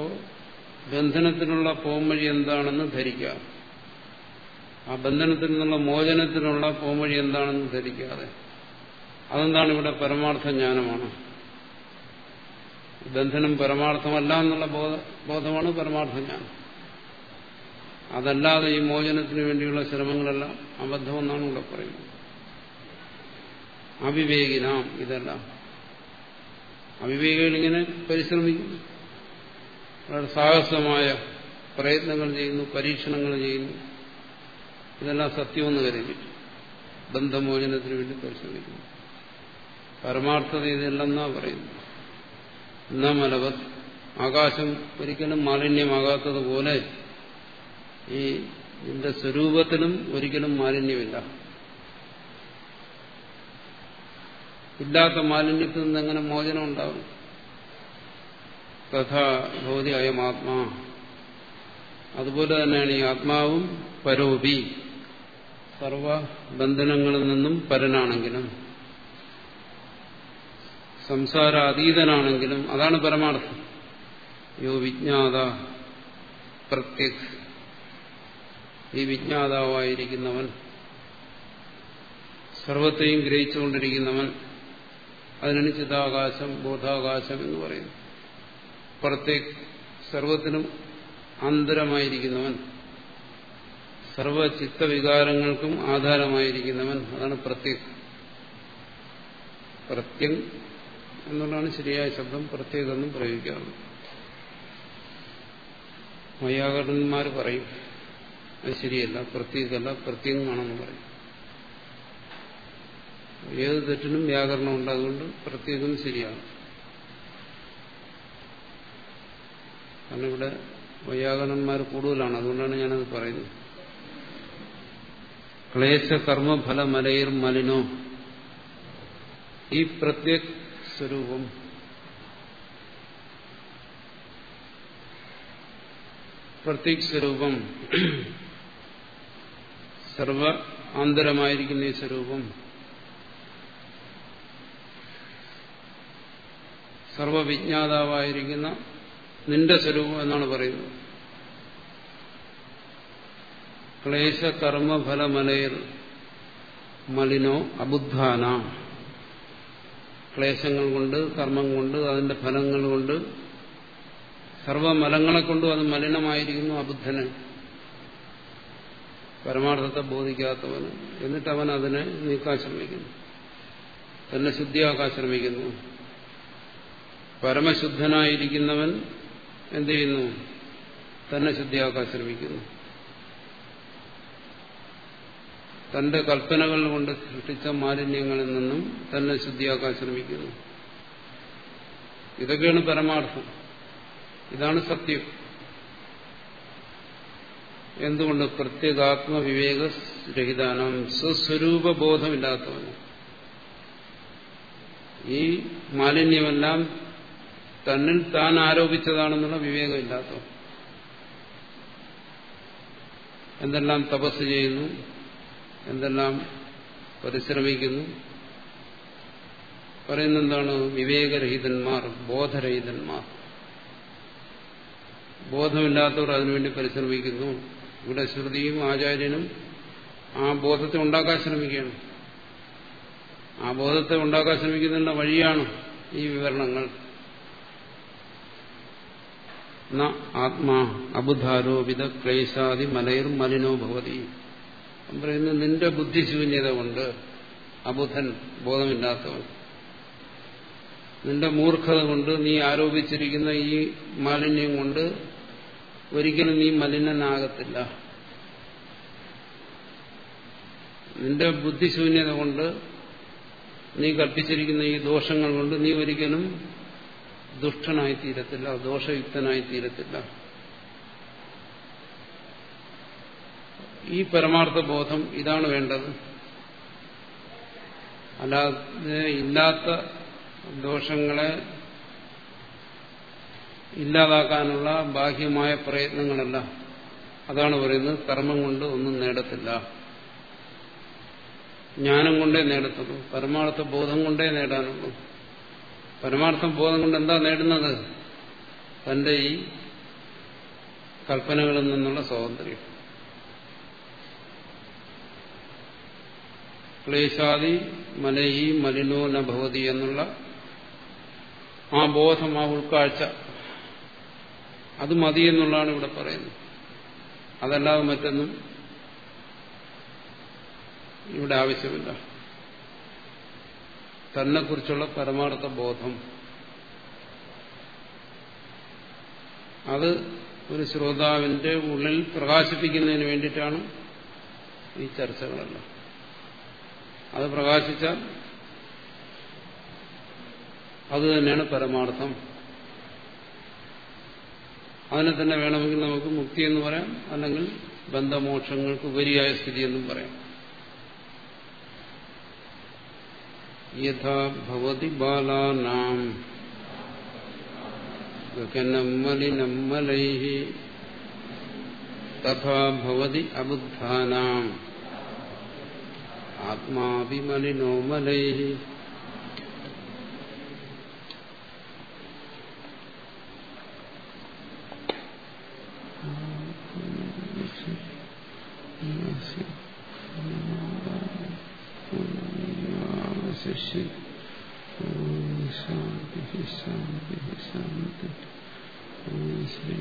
ബന്ധനത്തിനുള്ള പോംവഴി എന്താണെന്ന് ധരിക്കാം ആ ബന്ധനത്തിൽ നിന്നുള്ള മോചനത്തിനുള്ള പോംവഴി എന്താണെന്ന് ധരിക്കാതെ. അതെന്താണ് ഇവിടെ പരമാർത്ഥ ജ്ഞാനമാണ്? ബന്ധനം പരമാർത്ഥമല്ല എന്നുള്ള ബോധമാണ് പരമാർത്ഥ ജ്ഞാനം. അതല്ലാതെ ഈ മോചനത്തിന് വേണ്ടിയുള്ള ശ്രമങ്ങളെല്ലാം അബദ്ധമെന്നാണ് ഇവിടെ പറയുന്നത്. അവിവേകിനാം ഇതെല്ലാം. അവിവേകികൾ ഇങ്ങനെ പരിശ്രമിക്കുന്നു വളരെ സാഹസമായ പ്രയത്നങ്ങൾ ചെയ്യുന്നു പരീക്ഷണങ്ങൾ ചെയ്യുന്നു. ഇതെല്ലാം സത്യമെന്ന് കരുതി ബന്ധമോചനത്തിന് വേണ്ടി പരിശ്രമിക്കുന്നു. പരമാർത്ഥത ഇതെല്ലെന്നാ പറയുന്നു എന്നാ മലവത് ആകാശം ഒരിക്കലും മാലിന്യമാകാത്തതുപോലെ ഈ ഇതിന്റെ സ്വരൂപത്തിനും ഒരിക്കലും മാലിന്യമില്ല. ഇല്ലാത്ത മാലിന്യത്തിൽ നിന്ന് എങ്ങനെ മോചനം ഉണ്ടാവും? തഥാ ഭൗതി അയം ആത്മാ. അതുപോലെ തന്നെയാണ് ഈ ആത്മാവും പരോപി. സർവ ബന്ധനങ്ങളിൽ നിന്നും പരനാണെങ്കിലും സംസാരാതീതനാണെങ്കിലും അതാണ് പരമാർത്ഥം. യോ വിജ്ഞാത പ്രത്യക് ഈ വിജ്ഞാതാവായിരിക്കുന്നവൻ സർവത്തെയും ഗ്രഹിച്ചുകൊണ്ടിരിക്കുന്നവൻ അതിനാണ് ചിതാകാശം ബോധാകാശം എന്ന് പറയുന്നു. പുറത്തെ സർവത്തിനും ആന്തരമായിരിക്കുന്നവൻ സർവ ചിത്തവികാരങ്ങൾക്കും ആധാരമായിരിക്കുന്നവൻ അതാണ് പ്രത്യേക് പ്രത്യം എന്നുള്ളതാണ് ശരിയായ ശബ്ദം പ്രത്യേകമെന്നും പ്രയോഗിക്കാറുള്ളത് വൈയാകരണന്മാർ പറയും അത് ശരിയല്ല പ്രത്യേകല്ല പ്രത്യേകമാണെന്ന് പറയും. ഏത് തെറ്റിനും വ്യാകരണമുണ്ട് അതുകൊണ്ട് പ്രത്യേകം ശരിയാണ്. കാരണം ഇവിടെ വൈയാകരണന്മാർ കൂടുതലാണ് അതുകൊണ്ടാണ് ഞാനത് പറയുന്നത്. ക്ലേശ കർമ്മഫല മലയിർ മലിനോ. ഈ പ്രത്യേക സ്വരൂപം പ്രത്യേക സ്വരൂപം സർവ ആന്തരമായിരിക്കുന്ന ഈ സ്വരൂപം. സർവവിജ്ഞാതാവായിരിക്കുന്ന നിന്റെ സ്വരൂപം എന്നാണ് പറയുന്നത്. ക്ലേശ കർമ്മഫലമലയിൽ മലിനോ അബുദ്ധാന. ക്ലേശങ്ങൾ കൊണ്ട് കർമ്മം കൊണ്ട് അതിന്റെ ഫലങ്ങൾ കൊണ്ട് സർവമലങ്ങളെ കൊണ്ടും അത് മലിനമായിരിക്കുന്നു അബുദ്ധന് പരമാർത്ഥത്തെ ബോധിക്കാത്തവന്. എന്നിട്ട് അവൻ അതിനെ നീക്കാൻ ശ്രമിക്കുന്നു തന്നെ ശുദ്ധിയാക്കാൻ ശ്രമിക്കുന്നു. പരമശുദ്ധനായിരിക്കുന്നവൻ എന്ത് ചെയ്യുന്നു? തന്നെ ശുദ്ധിയാക്കാൻ ശ്രമിക്കുന്നു. തന്റെ കൽപ്പനകൾ കൊണ്ട് സൃഷ്ടിച്ച മാലിന്യങ്ങളിൽ നിന്നും തന്നെ ശുദ്ധിയാക്കാൻ ശ്രമിക്കുന്നു. ഇതൊക്കെയാണ് പരമാർത്ഥം. ഇതാണ് സത്യം. എന്തുകൊണ്ട് പ്രത്യേകാത്മവിവേക രഹിതാനം? സ്വസ്വരൂപ ബോധമില്ലാത്തവൻ ഈ മാലിന്യമെല്ലാം തന്നിൽ താൻ ആരോപിച്ചതാണെന്നുള്ള വിവേകമില്ലാത്തവൻ. എന്തെല്ലാം തപസ് ചെയ്യുന്നു എന്തെല്ലാം പരിശ്രമിക്കുന്നു പറയുന്ന എന്താണ് വിവേകരഹിതന്മാർ ബോധരഹിതന്മാർ. ബോധമില്ലാത്തവർ അതിനുവേണ്ടി പരിശ്രമിക്കുന്നു. ഇവിടെ ശ്രുതിയും ആചാര്യനും ആ ബോധത്തെ ഉണ്ടാക്കാൻ ശ്രമിക്കുകയാണ്. ആ ബോധത്തെ ഉണ്ടാക്കാൻ ശ്രമിക്കുന്ന വഴിയാണ് ഈ വിവരണങ്ങൾ. ആത്മാ അബുധാരോപിത ക്ലേശാദി മലയർ മലിനോ ഭവതി. പറയുന്നത് നിന്റെ ബുദ്ധിശൂന്യത കൊണ്ട് അബുധൻ ബോധമില്ലാത്തവൻ നിന്റെ മൂർഖത കൊണ്ട് നീ ആരോപിച്ചിരിക്കുന്ന ഈ മാലിന്യം കൊണ്ട് ഒരിക്കലും നീ മലിനനാകത്തില്ല. നിന്റെ ബുദ്ധിശൂന്യത കൊണ്ട് നീ കൽപ്പിച്ചിരിക്കുന്ന ഈ ദോഷങ്ങൾ കൊണ്ട് നീ ഒരിക്കലും ദുഷ്ടനായി തീരത്തില്ല ദോഷയുക്തനായി തീരത്തില്ല ഈ പരമാർത്ഥ ബോധം ഇതാണ് വേണ്ടത്. അല്ലാതെ ഇല്ലാത്ത ദോഷങ്ങളെ ഇല്ലാതാക്കാനുള്ള ബാഹ്യമായ പ്രയത്നങ്ങളല്ല. അതാണ് പറയുന്നത് കർമ്മം കൊണ്ട് ഒന്നും നേടത്തില്ല. ജ്ഞാനം കൊണ്ടേ നേടത്തുള്ളൂ. പരമാർത്ഥ ബോധം കൊണ്ടേ നേടാനുള്ളൂ. പരമാർത്ഥ ബോധം കൊണ്ട് എന്താ നേടുന്നത്? തന്റെ ഈ കൽപ്പനകളിൽ നിന്നുള്ള സ്വാതന്ത്ര്യം. ക്ലേശാദി മലയി മലിനോ നഭവതി എന്നുള്ള ആ ബോധം ആ ഉൾക്കാഴ്ച അത് മതി എന്നുള്ളതാണ് ഇവിടെ പറയുന്നത്. അതല്ലാതെ മറ്റൊന്നും ഇവിടെ ആവശ്യമില്ല. തന്നെക്കുറിച്ചുള്ള പരമാർത്ഥ ബോധം. അത് ഒരു ശ്രോതാവിന്റെ ഉള്ളിൽ പ്രകാശിപ്പിക്കുന്നതിന് വേണ്ടിയിട്ടാണ് ഈ ചർച്ചകളെല്ലാം. അത് പ്രകാശിച്ചാൽ അത് തന്നെയാണ് പരമാർത്ഥം. അതിനെ തന്നെ വേണമെങ്കിൽ നമുക്ക് മുക്തി എന്ന് പറയാം അല്ലെങ്കിൽ ബന്ധമോക്ഷങ്ങൾക്ക് ഉപരിയായ സ്ഥിതിയെന്നും പറയാം. യഥാ ഭവതി ബാലാനാം. ഗഗനം മലിനം മലൈः തഥാ ഭവതി അബുദ്ധാനാം. ആത്മാവി മലിനോ മലൈः ശിഷ്യ ശാന്തി ശാന്തി ശാന്തി ശ്രീ